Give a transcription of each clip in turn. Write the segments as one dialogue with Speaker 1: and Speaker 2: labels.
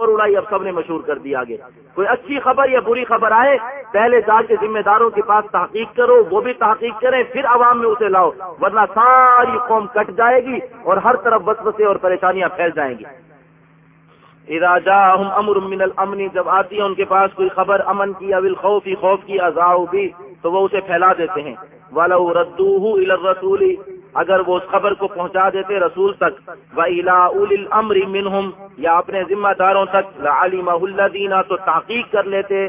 Speaker 1: اور اڑائی اب سب نے مشہور کر دیا آگے۔ کوئی اچھی خبر یا بری خبر آئے، پہلے جا کے ذمہ داروں کے پاس تحقیق کرو، وہ بھی تحقیق کریں، پھر عوام میں اسے لاؤ، ورنہ ساری قوم کٹ جائے گی اور ہر طرف بس اور پریشانیاں پھیل جائیں گی۔ اراجا ہم امر من الامنی جب آتی ہے ان کے پاس کوئی خبر، امن کی اول خوفی خوف کی ازاؤ بھی، تو وہ اسے پھیلا دیتے ہیں۔ والا ردو رسولی اگر وہ اس خبر کو پہنچا دیتے رسول تک و الا منہم یا اپنے ذمہ داروں تک علی محلہ دینا تو تحقیق کر لیتے۔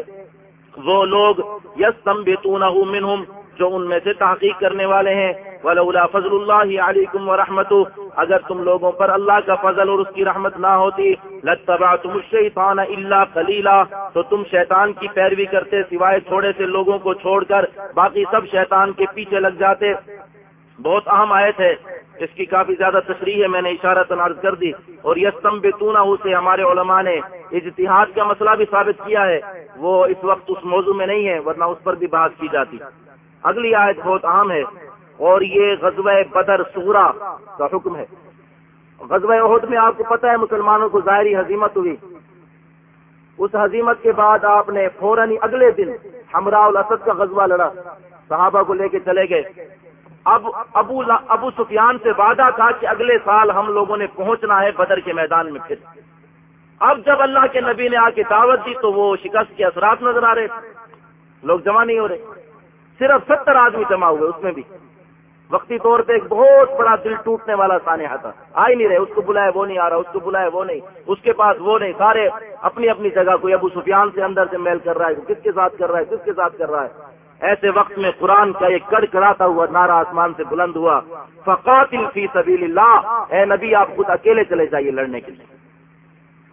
Speaker 1: وہ لوگ یس منہم جو ان میں سے تحقیق کرنے والے ہیں۔ ولولا فضل اللہ علیکم و اگر تم لوگوں پر اللہ کا فضل اور اس کی رحمت نہ ہوتی لتبا تم الشیطان اللہ خلیلا تو تم شیطان کی پیروی کرتے، سوائے تھوڑے سے لوگوں کو چھوڑ کر، باقی سب شیطان کے پیچھے لگ جاتے۔ بہت اہم آیت ہے۔ اس کی کافی زیادہ تشریح ہے، میں نے اشارہ تنارض کر دی۔ اور یہ ستمب سے ہمارے علماء نے اجتہاد کا مسئلہ بھی ثابت کیا ہے۔ وہ اس وقت اس موضوع میں نہیں ہے، ورنہ اس پر بھی بات کی جاتی۔ اگلی آیت بہت اہم ہے۔ اور یہ غزوہ بدر سورا کا حکم ہے۔ غزوہ عہد میں آپ کو پتہ ہے، مسلمانوں کو ظاہری حزیمت ہوئی۔ اس حزیمت کے بعد آپ نے فوراً اگلے دن ہمراہ الاسد کا غزوہ لڑا۔ صحابہ کو لے کے چلے گئے۔ اب ابو ابو سفیان سے وعدہ تھا کہ اگلے سال ہم لوگوں نے پہنچنا ہے بدر کے میدان میں پھر۔ اب جب اللہ کے نبی نے آ کے دعوت دی تو وہ شکست کے اثرات نظر آ رہے۔ تھے لوگ جمع نہیں ہو رہے۔ صرف ستر آدمی جمع ہوئے اس میں بھی۔ وقتی طور پہ ایک بہت بڑا دل ٹوٹنے والا سانحہ تھا آ ہی نہیں رہے، اس کو بلائے وہ نہیں آ رہا، اس کو بلائے وہ نہیں۔ اس کے پاس وہ نہیں، سارے اپنی اپنی جگہ کوئی ابو سفیان سے اندر سے میل کر رہا ہے کس کے ساتھ کر رہا ہے، کس کے ساتھ کر رہا ہے۔ ایسے وقت میں قرآن کا ایک کڑ کراتا ہوا نارا آسمان سے بلند ہوا۔ فقاتل فی سبیل اللہ اے نبی، آپ خود اکیلے چلے جائیے لڑنے کے لیے۔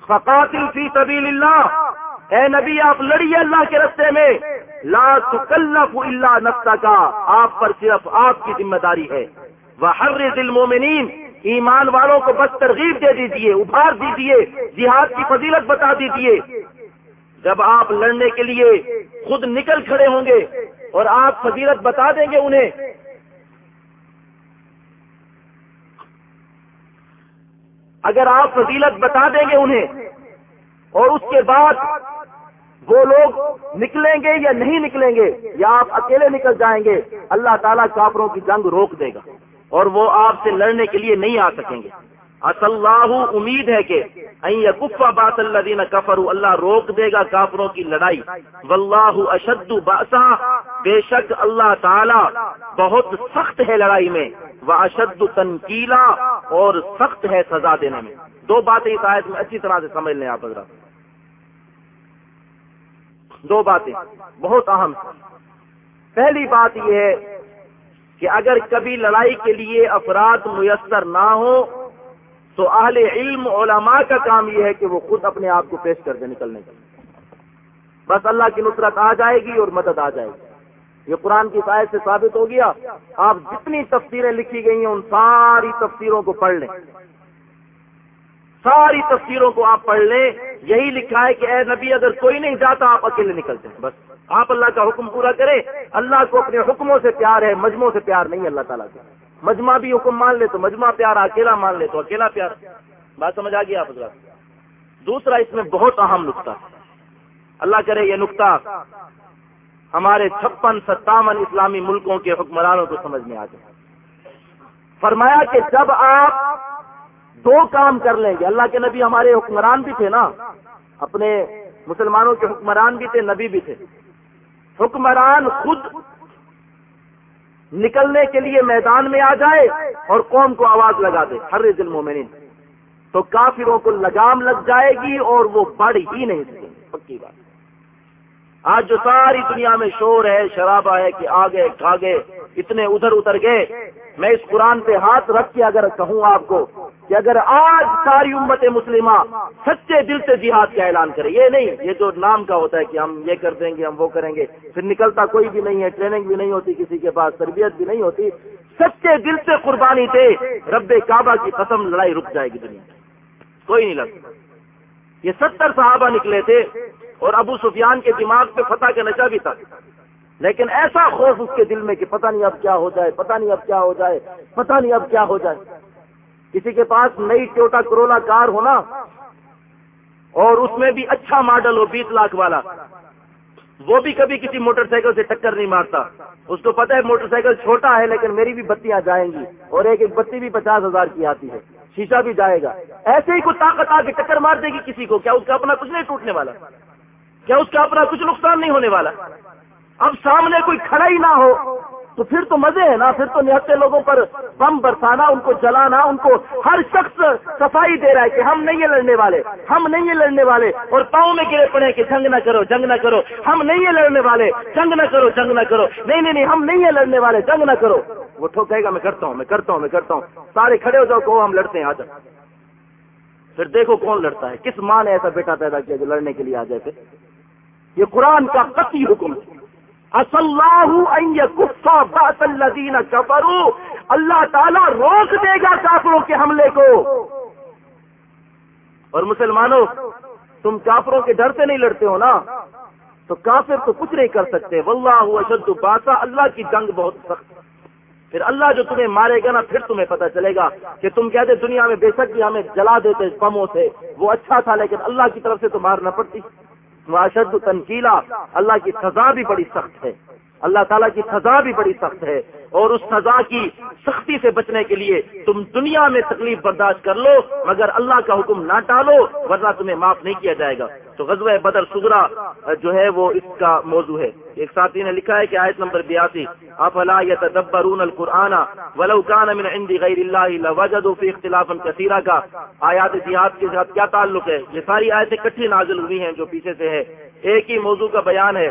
Speaker 1: فقاتل فی سبیل اللہ اے نبی، آپ لڑیے اللہ کے رستے میں۔ لا تکلف اللہ نفسا کا آپ پر صرف آپ کی ذمہ داری ہے۔ وہ ہر دل مومنین ایمان والوں کو بس ترغیب دے دیجیے ابھار دیجیے جہاد کی فضیلت بتا دیجیے جب آپ لڑنے کے لیے خود نکل کھڑے ہوں گے اور آپ فضیلت بتا دیں گے انہیں، اگر آپ فضیلت بتا دیں گے انہیں اور اس کے بعد وہ لوگ نکلیں گے یا نہیں نکلیں گے یا آپ اکیلے نکل جائیں گے، اللہ تعالیٰ کافروں کی جنگ روک دے گا اور وہ آپ سے لڑنے کے لیے نہیں آ سکیں گے۔ اللہ امید ہے کہ کفا بات اللہ دینا کفر اللہ روک دے گا کافروں کی لڑائی. واللہ اشد باسا بے شک اللہ تعالی بہت سخت ہے لڑائی میں. وہ اشد تنکیلا اور سخت ہے سزا دینے میں. دو باتیں اس آیت میں اچھی طرح سے سمجھ لیں آپ حضرات. دو باتیں. بہت اہم. پہلی بات یہ ہے کہ اگر کبھی لڑائی کے لیے افراد میسر نہ ہو تو اہل علم علماء کا کام یہ ہے کہ وہ خود اپنے آپ کو پیش کر دے نکلنے کا بس اللہ کی نصرت آ جائے گی اور مدد آ جائے گی۔ یہ قرآن کی شاید سے ثابت ہو گیا۔ آپ جتنی تفسیریں لکھی گئی ہیں، ان ساری تفسیروں کو پڑھ لیں۔ ساری تفسیروں کو آپ پڑھ لیں۔ یہی لکھا ہے کہ اے نبی، اگر کوئی نہیں جاتا، آپ اکیلے نکلتے ہیں بس آپ اللہ کا حکم پورا کریں۔ اللہ کو اپنے حکموں سے پیار ہے، مجموعوں سے پیار نہیں اللہ تعالیٰ سے مجمع بھی حکم مان لے تو مجمع پیار، اکیلا مان لے تو اکیلا پیار۔ بات سمجھ آ گیا آپ دوسرا اس میں بہت اہم نقطہ۔ اللہ کرے یہ نقطہ ہمارے چھپن ستاون اسلامی ملکوں کے حکمرانوں کو سمجھ میں آ جائے۔ فرمایا کہ جب آپ دو کام کر لیں گے، اللہ کے نبی ہمارے حکمران بھی تھے نا؟ اپنے مسلمانوں کے حکمران بھی تھے، نبی بھی تھے۔ حکمران خود نکلنے کے لیے میدان میں آ جائے اور قوم کو آواز لگا دے۔ ہر دل مومنین۔ تو کافروں کو لگام لگ جائے گی اور وہ بڑھ ہی نہیں سکیں پکی بات۔ آج جو ساری دنیا میں شور ہے، شرابہ ہے کہ آگے کھا گئے اتنے ادھر اتر گئے۔ میں اس قرآن پہ ہاتھ رکھ کے اگر کہوں آپ کو کہ اگر آج ساری امت مسلمہ سچے دل سے جہاد کا اعلان کرے، یہ نہیں، یہ جو نام کا ہوتا ہے کہ ہم یہ کر دیں گے، ہم وہ کریں گے، پھر نکلتا کوئی بھی نہیں ہے، ٹریننگ بھی نہیں ہوتی، کسی کے پاس تربیت بھی نہیں ہوتی، سچے دل سے قربانی تھے رب کعبہ کی قسم لڑائی رک جائے گی دنیا کوئی نہیں لگتا یہ ستر صحابہ نکلے تھے اور ابو سفیان کے دماغ پہ فتح کا نشہ بھی تھا۔ لیکن ایسا خوف اس کے دل میں کہ پتہ نہیں اب کیا ہو جائے، پتہ نہیں اب کیا ہو جائے، پتہ نہیں اب کیا ہو جائے۔ کسی کے پاس نئی ٹوٹا کرولا کار ہونا اور اس میں بھی اچھا ماڈل ہو بیس لاکھ والا۔ وہ بھی کبھی کسی موٹر سائیکل سے ٹکر نہیں مارتا۔ اس کو پتا ہے موٹر سائیکل چھوٹا ہے، لیکن میری بھی بتیاں جائیں گی۔ اور ایک ایک بتی بھی پچاس ہزار کی آتی ہے۔ شیشہ بھی جائے گا۔ ایسے ہی کوئی طاقت آ کے ٹکر مار دے گی کسی کو۔ کیا اس کا اپنا کچھ نہیں ٹوٹنے والا؟ کیا اس کا اپنا کچھ نقصان نہیں ہونے والا؟ اب سامنے کوئی کھڑا ہی نہ ہو۔ تو پھر تو مزے ہیں نا، پھر تو نہتے لوگوں پر بم برسانا، ان کو جلانا، ان کو ہر شخص صفائی دے رہا ہے کہ ہم نہیں لڑنے والے، ہم نہیں لڑنے والے، اور پاؤں میں گرے پڑے کہ جنگ نہ کرو، جنگ نہ کرو، ہم نہیں لڑنے والے، جنگ نہ کرو، جنگ نہ کرو، نہیں نہیں نہیں، ہم نہیں لڑنے والے، جنگ نہ کرو۔ وہ ٹھوک کہے گا، میں کرتا ہوں، میں کرتا ہوں، میں کرتا ہوں۔ سارے کھڑے ہو جاؤ کہ ہم لڑتے ہیں، آ جاؤ۔ پھر دیکھو کون لڑتا ہے، کس ماں نے ایسا بیٹا پیدا کیا جو لڑنے کے لیے آ جائے پھر یہ قرآن کا قطعی حکم ہے۔ کفرو اللہ تعالیٰ روک دے گا کافروں کے حملے کو۔ اور مسلمانوں، تم کافروں کے ڈر سے نہیں لڑتے ہو نا؟ تو کافر تو کچھ نہیں کر سکتے۔ واللہ اشد باسا اللہ کی جنگ بہت سخت۔ پھر اللہ جو تمہیں مارے گا نا، پھر تمہیں پتہ چلے گا کہ تم کہتے دنیا میں بے شک بھی ہمیں جلا دیتے پموں سے۔ وہ اچھا تھا، لیکن اللہ کی طرف سے تو مارنا پڑتی۔ معاشد تنقیلا اللہ کی سزا بھی بڑی سخت ہے۔ اللہ تعالیٰ کی سزا بھی بڑی سخت ہے۔ اور اس سزا کی سختی سے بچنے کے لیے تم دنیا میں تکلیف برداشت کر لو، مگر اللہ کا حکم نہ ٹالو، ورنہ تمہیں معاف نہیں کیا جائے گا۔ تو غزوہ بدر سگرا جو ہے وہ اس کا موضوع ہے۔ ایک ساتھی نے لکھا ہے کہ آیت نمبر بیاسی، افلا یتدبرون القرآن ولو كان من عند غیر اللہ لوجدوا فی اختلاف کثیرہ کا۔ آیات جہاد کے ساتھ کیا تعلق ہے؟ یہ ساری آیتیں کٹھی نازل ہوئی ہیں جو پیچھے سے ہے ایک ہی موضوع کا بیان ہے۔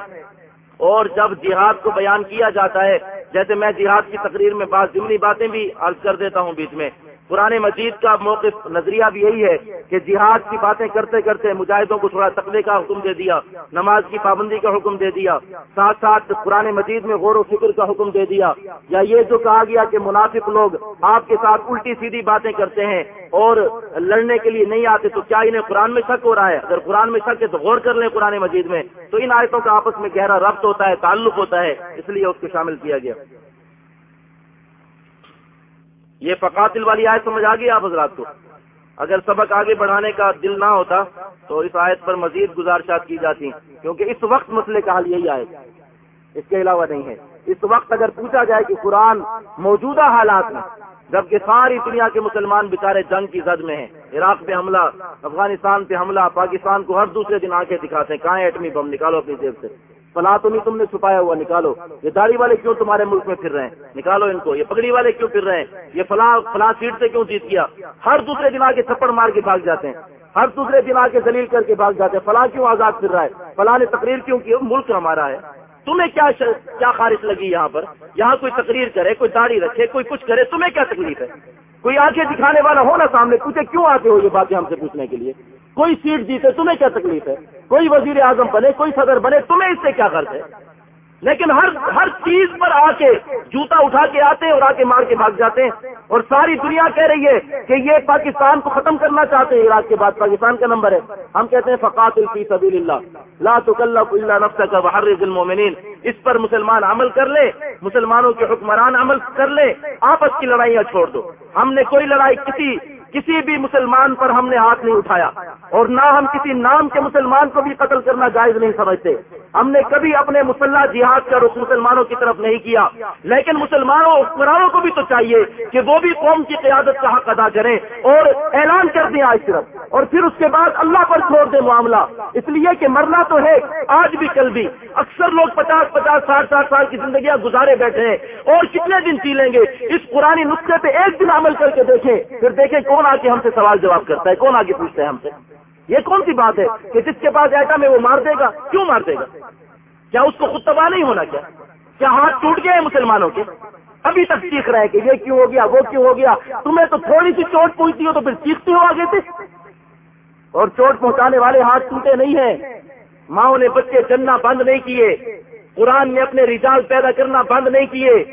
Speaker 1: اور جب جہاد کو بیان کیا جاتا ہے جیسے میں جہاد کی تقریر میں بعض ضمنی باتیں بھی عرض کر دیتا ہوں بیچ میں۔ قرآن مجید کا موقف نظریہ بھی یہی ہے کہ جہاد کی باتیں کرتے کرتے مجاہدوں کو تھوڑا تقوی کا حکم دے دیا، نماز کی پابندی کا حکم دے دیا، ساتھ ساتھ قرآن مجید میں غور و فکر کا حکم دے دیا۔ یا یہ جو کہا گیا کہ منافق لوگ آپ کے ساتھ الٹی سیدھی باتیں کرتے ہیں اور لڑنے کے لیے نہیں آتے تو کیا انہیں قرآن میں شک ہو رہا ہے؟ اگر قرآن میں شک ہے تو غور کر لیں قرآن مجید میں۔ تو ان آیتوں کا آپس میں گہرا ربط ہوتا ہے، تعلق ہوتا ہے، اس لیے اس کو شامل کیا گیا۔ یہ فقاتل والی آیت سمجھ آ گئی آپ حضرات کو؟ اگر سبق آگے بڑھانے کا دل نہ ہوتا تو اس آیت پر مزید گزارشات کی جاتی، کیونکہ اس وقت مسئلے کا حل یہی آئے اس کے علاوہ نہیں ہے۔ اس وقت اگر پوچھا جائے کہ قرآن موجودہ حالات میں، جبکہ ساری دنیا کے مسلمان بےچارے جنگ کی زد میں ہیں، عراق پہ حملہ، افغانستان پہ حملہ، پاکستان کو ہر دوسرے دن آنکھیں دکھاتے ہیں کہاں ایٹمی بم نکالو اپنی جیب سے؟ فلاں تو نہیں تم نے چھپایا ہوا، نکالو۔ یہ داڑھی والے کیوں تمہارے ملک میں پھر رہے ہیں؟ نکالو ان کو۔ یہ پگڑی والے کیوں پھر رہے ہیں؟ یہ فلاں فلاں سیٹ سے کیوں جیت گیا ہر دوسرے دن آ کے تھپڑ مار کے بھاگ جاتے ہیں۔ ہر دوسرے دن آ کے دلیل کر کے بھاگ جاتے ہیں۔ فلاں کیوں آزاد پھر رہا ہے؟ فلاں نے تقریر کیوں کی؟ ملک ہمارا ہے۔ تمہیں کیا کیا خارش لگی یہاں پر؟ یہاں کوئی تقریر کرے، کوئی داڑھی رکھے، کوئی کچھ کرے، تمہیں کیا تکلیف ہے؟ کوئی آنکھیں دکھانے والا ہو نا سامنے؟ پوچھے کیوں آتے ہو یہ باتیں ہم سے پوچھنے کے لیے؟ کوئی سیٹ جیتے تمہیں کیا تکلیف ہے؟ کوئی وزیر اعظم بنے، کوئی صدر بنے، تمہیں اس سے کیا غرض ہے؟ لیکن ہر ہر چیز پر آ کے جوتا اٹھا کے آتے ہیں اور آ کے مار کے بھاگ جاتے ہیں۔ اور ساری دنیا کہہ رہی ہے کہ یہ پاکستان کو ختم کرنا چاہتے ہیں۔ عراق کے بعد پاکستان کا نمبر ہے۔ ہم کہتے ہیں فقات الفی سبیل اللہ لا اللہ نفس کا بحر المومنین اس پر مسلمان عمل کر لے مسلمانوں کے حکمران عمل کر لے آپس کی لڑائیاں چھوڑ دو۔ ہم نے کوئی لڑائی کسی کسی بھی مسلمان پر ہم نے ہاتھ نہیں اٹھایا اور نہ ہم کسی نام کے مسلمان کو بھی قتل کرنا جائز نہیں سمجھتے۔ ہم نے کبھی اپنے مسلح جہاد کا رخ مسلمانوں کی طرف نہیں کیا، لیکن مسلمانوں حکمرانوں کو بھی تو چاہیے کہ وہ بھی قوم کی قیادت کا حق ادا کریں اور اعلان کر دیں آج طرف۔ اور پھر اس کے بعد اللہ پر چھوڑ دیں معاملہ۔ اس لیے کہ مرنا تو ہے، آج بھی کل بھی۔ اکثر لوگ پچاس پچاس، ساٹھ ساٹھ سال کی زندگیاں گزارے بیٹھے ہیں۔ اور کتنے دن سی لیں گے؟ اس پرانی نسخے پہ ایک دن عمل کر کے دیکھیں، پھر دیکھیں کون آ کے ہم سے سوال جواب کرتا ہے، کون آگے پوچھتا ہے ہم سے؟ یہ کون سی بات ہے کہ جس کے پاس ایٹم ہے وہ مار دے گا؟ کیوں مار دے گا؟ کیا اس کو خود تباہ نہیں ہونا کیا؟ کیا ہاتھ ٹوٹ گئے مسلمانوں کے؟ ابھی تک سیکھ رہے ہیں کہ یہ کیوں ہو گیا، وہ کیوں ہو گیا؟ تمہیں تو تھوڑی سی چوٹ پہنچتی ہو تو پھر سیکھتے ہو آگے سے۔ اور چوٹ پہنچانے والے ہاتھ ٹوٹے نہیں ہیں۔ ماؤں نے بچے جننا بند نہیں کیے۔ قرآن نے اپنے رجال پیدا کرنا بند نہیں کیے۔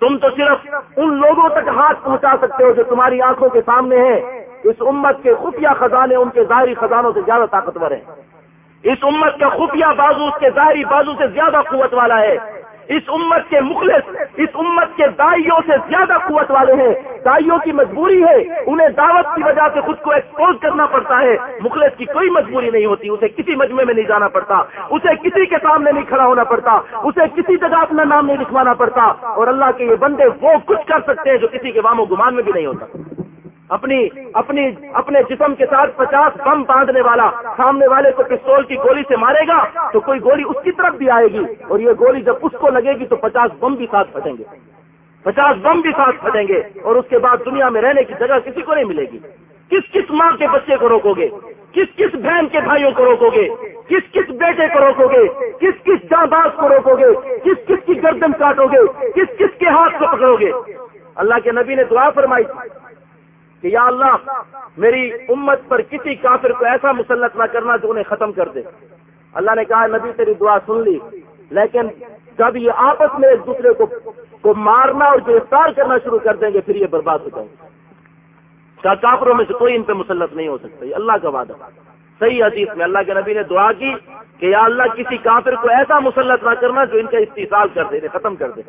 Speaker 1: تم تو صرف ان لوگوں تک ہاتھ پہنچا سکتے ہو جو تمہاری آنکھوں کے سامنے ہیں۔ اس امت کے خفیہ خزانے ان کے ظاہری خزانوں سے زیادہ طاقتور ہیں۔ اس امت کا خفیہ بازو اس کے ظاہری بازو سے زیادہ قوت والا ہے۔ اس امت کے مخلص، اس امت کے دائیوں سے زیادہ قوت والے ہیں۔ دائیوں کی مجبوری ہے، انہیں دعوت کی وجہ سے خود کو ایکسپوز کرنا پڑتا ہے۔ مخلص کی کوئی مجبوری نہیں ہوتی، اسے کسی مجمے میں نہیں جانا پڑتا۔ اسے کسی کے سامنے نہیں کھڑا ہونا پڑتا۔ اسے کسی جگہ اپنا نام نہیں لکھوانا پڑتا۔ اور اللہ کے یہ بندے وہ کچھ کر سکتے ہیں جو کسی کے وام و گمان میں بھی نہیں ہوتا۔ اپنی اپنی، اپنے جسم کے ساتھ پچاس بم باندھنے والا سامنے والے کو پستول کی گولی سے مارے گا تو کوئی گولی اس کی طرف بھی آئے گی اور یہ گولی جب اس کو لگے گی تو پچاس بم بھی ساتھ پھٹیں گے۔ پچاس بم بھی ساتھ پھٹیں گے اور اس کے بعد دنیا میں رہنے کی جگہ کسی کو نہیں ملے گی۔ کس کس ماں کے بچے کو روکو گے؟ کس کس بہن کے بھائیوں کو روکو گے؟ کس کس بیٹے کو روکو گے؟ کس کس جاں باز کو روکو گے؟ کس کس کی گردن کاٹو گے؟ کس کس کے ہاتھ کو پکڑو گے؟ اللہ کے نبی نے دعا فرمائی کہ یا اللہ، میری امت پر کسی کافر کو ایسا مسلط نہ کرنا جو انہیں ختم کر دے۔ اللہ نے کہا، نبی تیری دعا سن لی، لیکن جب یہ آپس میں ایک دوسرے کو کو مارنا اور گرفتار کرنا شروع کر دیں گے، پھر یہ برباد ہو جائیں گے۔ کافروں میں سے کوئی ان پہ مسلط نہیں ہو سکتا؟ اللہ کا وعدہ۔ صحیح حدیث میں اللہ کے نبی نے دعا کی کہ یا اللہ، کسی کافر کو ایسا مسلط نہ کرنا جو ان کا استحصال کر دے ختم کر دے۔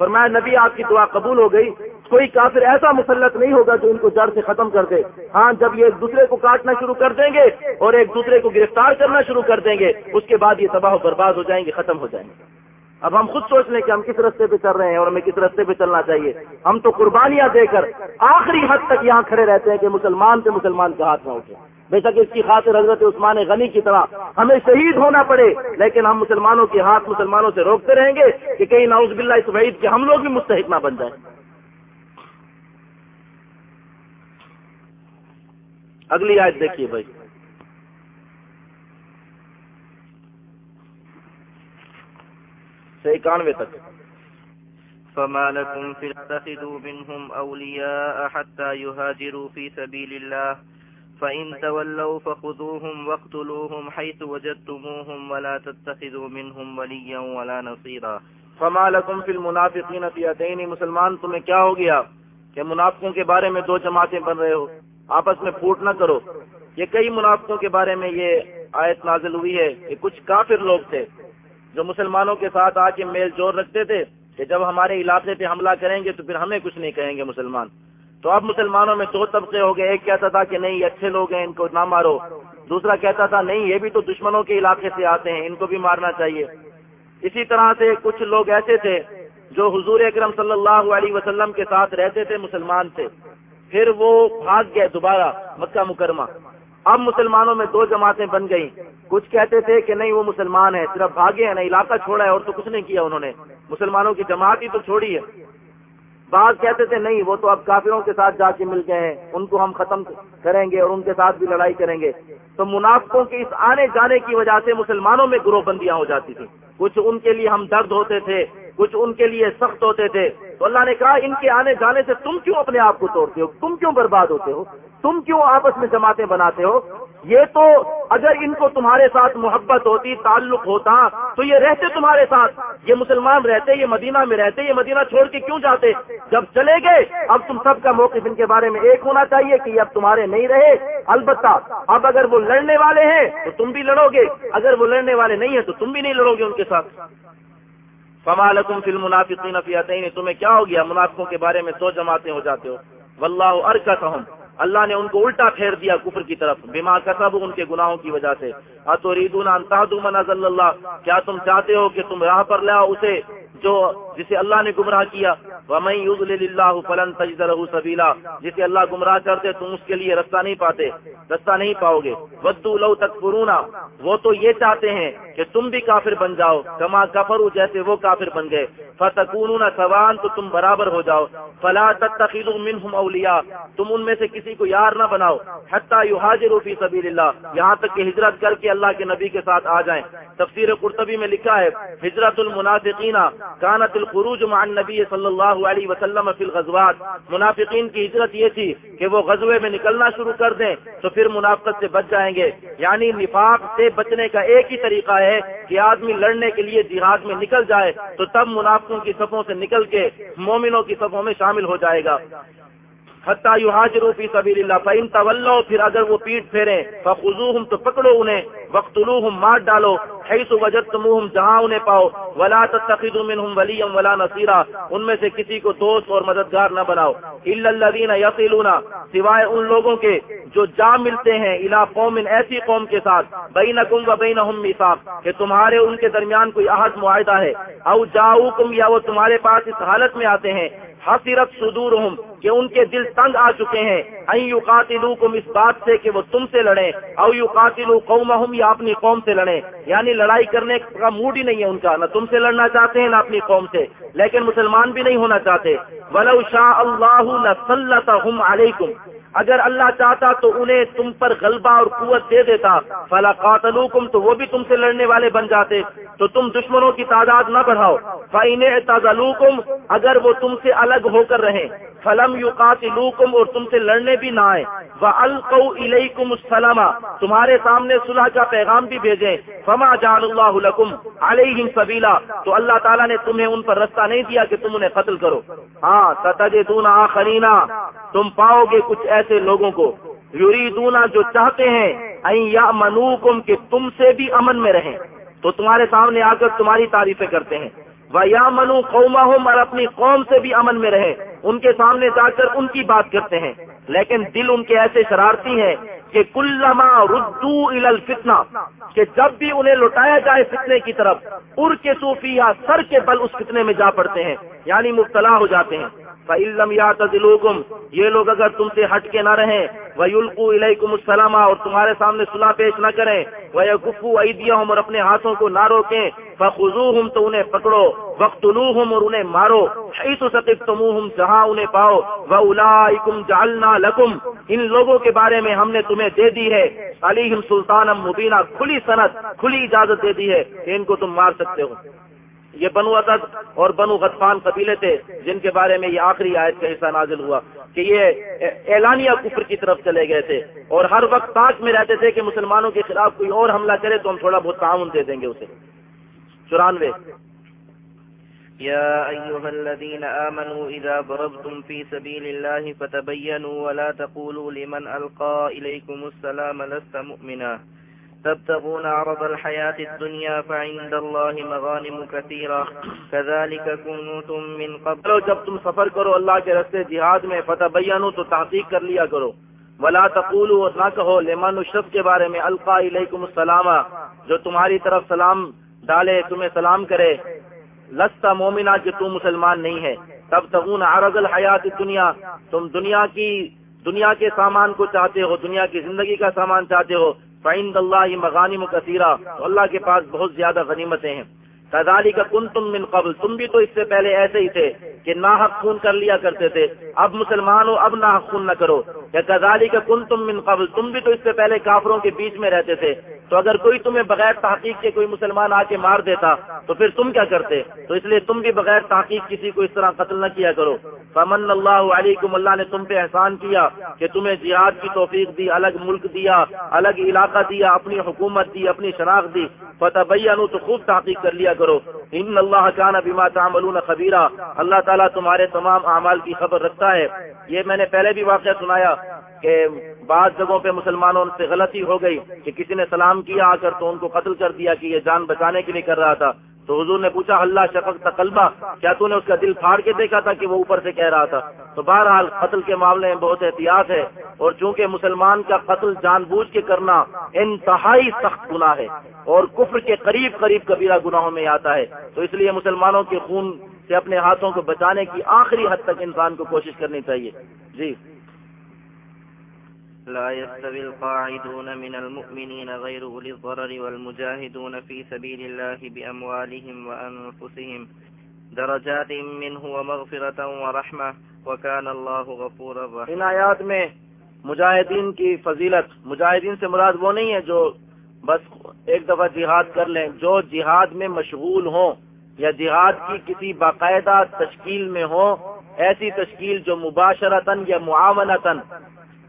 Speaker 1: فرمایا، نبی، آپ کی دعا قبول ہو گئی. کوئی کافر ایسا مسلط نہیں ہوگا جو ان کو جڑ سے ختم کر دے. ہاں جب یہ ایک دوسرے کو کاٹنا شروع کر دیں گے اور ایک دوسرے کو گرفتار کرنا شروع کر دیں گے، اس کے بعد یہ تباہ و برباد ہو جائیں گے، ختم ہو جائیں گے. اب ہم خود سوچ لیں کہ ہم کس رستے پہ چل رہے ہیں اور ہمیں کس رستے پہ چلنا چاہیے. ہم تو قربانیاں دے کر آخری حد تک یہاں کھڑے رہتے ہیں کہ مسلمان سے مسلمان کا ہاتھ نہ اٹھے. بے شک اس کی خاطر حضرت عثمان غنی کی طرح ہمیں شہید ہونا پڑے، لیکن ہم مسلمانوں کے ہاتھ مسلمانوں سے روکتے رہیں گے کہ کہیں ناؤز باللہ اس وعید کے ہم لوگ بھی مستحق نہ بن جائیں۔ اگلی آیت دیکھیے بھائی۔ سے اکانوے تک۔
Speaker 2: فما لكم في اتخذوا منهم أولياء حتى يهاجروا في سبيل الله فإن تولوا فخذوهم واقتلوهم حيث وجدتموهم ولا تتخذوا منهم وليا ولا نصيرا
Speaker 1: فما لكم في المنافقين فئتين مسلمان، تمہیں کیا ہو گیا کہ منافقوں کے بارے میں دو جماعتیں بن رہے ہو؟ آپس میں پھوٹ نہ کرو۔ یہ کئی منافقوں کے بارے میں یہ آیت نازل ہوئی ہے کہ کچھ کافر لوگ تھے جو مسلمانوں کے ساتھ آ کے میل جوڑ رکھتے تھے کہ جب ہمارے علاقے پہ حملہ کریں گے تو پھر ہمیں کچھ نہیں کہیں گے مسلمان۔ تو اب مسلمانوں میں دو طبقے ہو گئے، ایک کہتا تھا کہ نہیں، یہ اچھے لوگ ہیں، ان کو نہ مارو۔ دوسرا کہتا تھا، نہیں، یہ بھی تو دشمنوں کے علاقے سے آتے ہیں، ان کو بھی مارنا چاہیے۔ اسی طرح سے کچھ لوگ ایسے تھے جو حضور اکرم صلی اللہ علیہ وسلم کے ساتھ رہتے تھے، مسلمان تھے۔ پھر وہ بھاگ گئے دوبارہ مکہ مکرمہ۔ اب مسلمانوں میں دو جماعتیں بن گئیں۔ کچھ کہتے تھے کہ نہیں، وہ مسلمان ہے صرف بھاگے ہیں، نہ علاقہ چھوڑا ہے، اور تو کچھ نہیں کیا انہوں نے۔ مسلمانوں کی جماعت ہی تو چھوڑی ہے۔ بعض کہتے تھے، نہیں، وہ تو اب کافروں کے ساتھ جا کے مل گئے ہیں، ان کو ہم ختم کریں گے اور ان کے ساتھ بھی لڑائی کریں گے۔ تو منافقوں کے اس آنے جانے کی وجہ سے مسلمانوں میں گروہ بندیاں ہو جاتی تھیں۔ کچھ ان کے لیے ہم درد ہوتے تھے، کچھ ان کے لیے سخت ہوتے تھے۔ تو اللہ نے کہا، ان کے آنے جانے سے تم کیوں اپنے آپ کو توڑتے ہو؟ تم کیوں برباد ہوتے ہو؟ تم کیوں آپس میں جماعتیں بناتے ہو؟ یہ تو اگر ان کو تمہارے ساتھ محبت ہوتی، تعلق ہوتا، تو یہ رہتے تمہارے ساتھ۔ یہ مسلمان رہتے، یہ مدینہ میں رہتے، یہ مدینہ چھوڑ کے کیوں جاتے؟ جب چلے گئے، اب تم سب کا موقف ان کے بارے میں ایک ہونا چاہیے کہ یہ اب تمہارے نہیں رہے۔ البتہ اب اگر وہ لڑنے والے ہیں، تو تم بھی لڑو گے۔ اگر وہ لڑنے والے نہیں ہیں، تو تم بھی نہیں لڑو گے ان کے ساتھ۔ فمالکم فی المنافقین فیاتین تمہیں کیا ہو گیا؟ منافقوں کے بارے میں دو جماعتیں ہو جاتے ہو۔ واللہ ارکتہم اللہ نے ان کو الٹا پھیر دیا کفر کی طرف۔ بیما کسب ان کے گناہوں کی وجہ سے۔ اتوریدون ان تهدوا من اللہ۔ کیا تم چاہتے ہو کہ تم راہ پر لاؤ اسے جو جسے اللہ نے گمراہ کیا۔ وَمَن يُضْلِلِ اللَّهُ فَلَن تَجِدَ لَهُ سَبِيلًا۔ جسے اللہ گمراہ کرتے تم اس کے لیے رستہ نہیں پاتے، رستہ نہیں پاؤ گے۔ وَدُّوا لَوْ تَكْفُرُونَ۔ وہ تو یہ چاہتے ہیں کہ تم بھی کافر بن جاؤ، کما کفروا جیسے وہ کافر بن گئے۔ فتكونون سواء، تو تم برابر ہو جاؤ۔ فلا تتخذوا منهم اولیاء تم ان میں سے کسی کو یار نہ بناؤ۔ حتى يهاجروا في سبيل الله۔ یہاں تک کہ ہجرت کر کے اللہ کے نبی کے ساتھ آ جائیں۔ تفسیر قرطبی میں لکھا ہے، ہجرت المنافقین کانت الخروج مع النبی صلی اللہ علیہ وسلم فی الغزوات۔ منافقین کی ہجرت یہ تھی کہ وہ غزوے میں نکلنا شروع کر دیں تو پھر منافقت سے بچ جائیں گے۔ یعنی نفاق سے بچنے کا ایک ہی طریقہ ہے کہ آدمی لڑنے کے لیے جہاد میں نکل جائے تو تب منافقوں کی صفوں سے نکل کے مومنوں کی صفوں میں شامل ہو جائے گا۔ حتیٰ یو فی سبیل اللہ فعین طول پھر اگر وہ پیٹ پھیرے فخو تو پکڑو انہیں وقت مار ڈالو، حیث وجدتموہم، جہاں انہیں پاؤ، ولا تتخذوا منہم ولیم ولا نصیرا ان میں سے کسی کو دوست اور مددگار نہ بناؤ۔ الا الذین یصلون سوائے ان لوگوں کے جو جا ملتے ہیں الا قوم، ایسی قوم کے ساتھ بینکم و بینہم میثاق کہ تمہارے ان کے درمیان کوئی عہد معاہدہ ہے۔ او جاؤکم یا وہ تمہارے پاس اس حالت میں آتے ہیں حسرت صدورہم کہ ان کے دل تنگ آ چکے ہیں۔ ان یقاتلوکم اس بات سے کہ وہ تم سے لڑیں او یقاتلو قومہم یا اپنی قوم سے لڑیں۔ یعنی لڑائی کرنے کا موڈ ہی نہیں ہے ان کا، نہ تم سے لڑنا چاہتے ہیں، نہ اپنی قوم سے۔ لیکن مسلمان بھی نہیں ہونا چاہتے۔ ولو شاء اللہ لسلطہم علیکم اگر اللہ چاہتا تو انہیں تم پر غلبہ اور قوت دے دیتا۔ فلا قاتلوکم تو وہ بھی تم سے لڑنے والے بن جاتے۔ تو تم دشمنوں کی تعداد نہ بڑھاؤ۔ فائن تازلوکم اگر وہ تم سے الگ ہو کر رہیں۔ فلم یو اور تم سے لڑنے بھی نہ آئے وہ القم السلام تمہارے سامنے صلح کا پیغام بھی بھیجیں۔ فما جان اللہ لکم علیہم سبیلا تو اللہ تعالیٰ نے تمہیں ان پر رستہ نہیں دیا کہ تم انہیں قتل کرو۔ ہاں ستجدون آخرینا تم پاؤ گے کچھ ایسے لوگوں کو یریدونا جو چاہتے ہیں یا منوکم کہ تم سے بھی امن میں رہیں۔ تو تمہارے سامنے آ کر تمہاری تعریفیں کرتے ہیں۔ وہ یا منو قوما اور اپنی قوم سے بھی امن میں رہے ان کے سامنے جا کر ان کی بات کرتے ہیں۔ لیکن دل ان کے ایسے شرارتی ہیں کہ کلما ردو الفتنا کہ جب بھی انہیں لوٹایا جائے فتنے کی طرف ار کے صوفیہ سر کے بل اس فتنے میں جا پڑتے ہیں یعنی مبتلا ہو جاتے ہیں۔ فعلم یا تزلوکم یہ لوگ اگر تم سے ہٹ کے نہ رہیں وہ القو علیکم السلام، اور تمہارے سامنے صلاح پیش نہ کریں وہ گفو ایدیا اور اپنے ہاتھوں کو نہ روکیں فخذوہم تو انہیں پکڑو وقت اور انہیں مارو تو سطف جہاں انہیں پاؤ وہ الا جالنا لکم ان لوگوں کے بارے میں ہم نے تمہیں دے دی ہے علیہم سلطان مبینہ کھلی صنعت، کھلی اجازت دے دی ہے کہ ان کو تم مار سکتے ہو۔ یہ بنو اسد اور بنو غطفان قبیلے تھے، جن کے بارے میں یہ آخری آیت کا حصہ نازل ہوا کہ یہ اعلانیہ کفر کی طرف چلے گئے تھے اور ہر وقت تاک میں رہتے تھے کہ مسلمانوں کے خلاف کوئی اور حملہ کرے تو ہم تھوڑا بہت تعاون دے دیں گے اسے۔ چورانوے۔
Speaker 2: يا أيها الذين آمنوا إذا ضربتم في سبيل الله فتبينوا ولا تقولوا لمن ألقى إليكم السلام لست مؤمنا۔ تبتغون عرض الحياة الدنيا فعند الله مغانم كثيرة. كذلك كنتم من قبل
Speaker 1: جب تم سفر کرو، اللہ کے رستے جہاد میں فتح بیانو تو تحقیق کر لیا کرو۔ ولا تقولوا اور نہ کہو، لمن اشرف کے بارے میں، القا علیکم السلام، جو تمہاری طرف سلام ڈالے، تمہیں سلام کرے۔ لستا مومنا کہ تم مسلمان نہیں ہے۔ تب تغون عرض الحیات دنیا تم دنیا کی دنیا کے سامان کو چاہتے ہو، دنیا کی زندگی کا سامان چاہتے ہو۔ فعند اللہ مغانم کثیرہ، تو اللہ کے پاس بہت زیادہ غنیمتیں ہیں۔ کدالی کا کن تم من قبل، تم بھی تو اس سے پہلے ایسے ہی تھے کہ ناحق خون کر لیا کرتے تھے۔ اب مسلمان ہو اب ناحق خون نہ کرو۔ یا کا کن تم من قبل، تم بھی تو اس سے پہلے کافروں کے بیچ میں رہتے تھے۔ تو اگر کوئی تمہیں بغیر تحقیق کے کوئی مسلمان آ کے مار دیتا، تو پھر تم کیا کرتے؟ تو اس لیے تم بھی بغیر تحقیق کسی کو اس طرح قتل نہ کیا کرو۔ فمن اللہ علیکم اللہ نے تم پہ احسان کیا کہ تمہیں جہاد کی توفیق دی، الگ ملک دیا، الگ علاقہ دیا، اپنی حکومت دی، اپنی شناخت دی۔ فتح تو خوب تحقیق کر لیا کرو۔ ان اللہ کا نبیما تعملون خبیرہ اللہ تعالیٰ تمہارے تمام اعمال کی خبر رکھتا ہے۔ یہ میں نے پہلے بھی واقعہ سنایا۔ کہ بعض جگہوں پہ مسلمانوں سے غلطی ہو گئی کہ کسی نے سلام کیا آ کر تو ان کو قتل کر دیا کہ یہ جان بچانے کے لیے کر رہا تھا۔ تو حضور نے پوچھا، اللہ شفق تقلبہ کیا تو نے اس کا دل پھاڑ کے دیکھا تھا کہ وہ اوپر سے کہہ رہا تھا؟ تو بہرحال قتل کے معاملے میں بہت احتیاط ہے اور چونکہ مسلمان کا قتل جان بوجھ کے کرنا انتہائی سخت گناہ ہے اور کفر کے قریب قریب کبیرہ گناہوں میں آتا ہے۔ تو اس لیے مسلمانوں کے خون سے اپنے ہاتھوں کو بچانے کی آخری حد تک انسان کو کوشش کرنی چاہیے۔ جی۔
Speaker 2: لا يستوي القاعدون من المؤمنين غير أولي الضرر والمجاهدون في سبيل الله بأموالهم وأنفسهم. درجات منه ومغفرة ورحمة، وكان الله غفورا رحيما.
Speaker 1: ان آیات میں مجاہدین کی فضیلت، مجاہدین سے مراد وہ نہیں ہے جو بس ایک دفعہ جہاد کر لیں، جو جہاد میں مشغول ہوں یا جہاد کی کسی باقاعدہ تشکیل میں ہو ایسی تشکیل جو مباشرتاً یا معاونتاً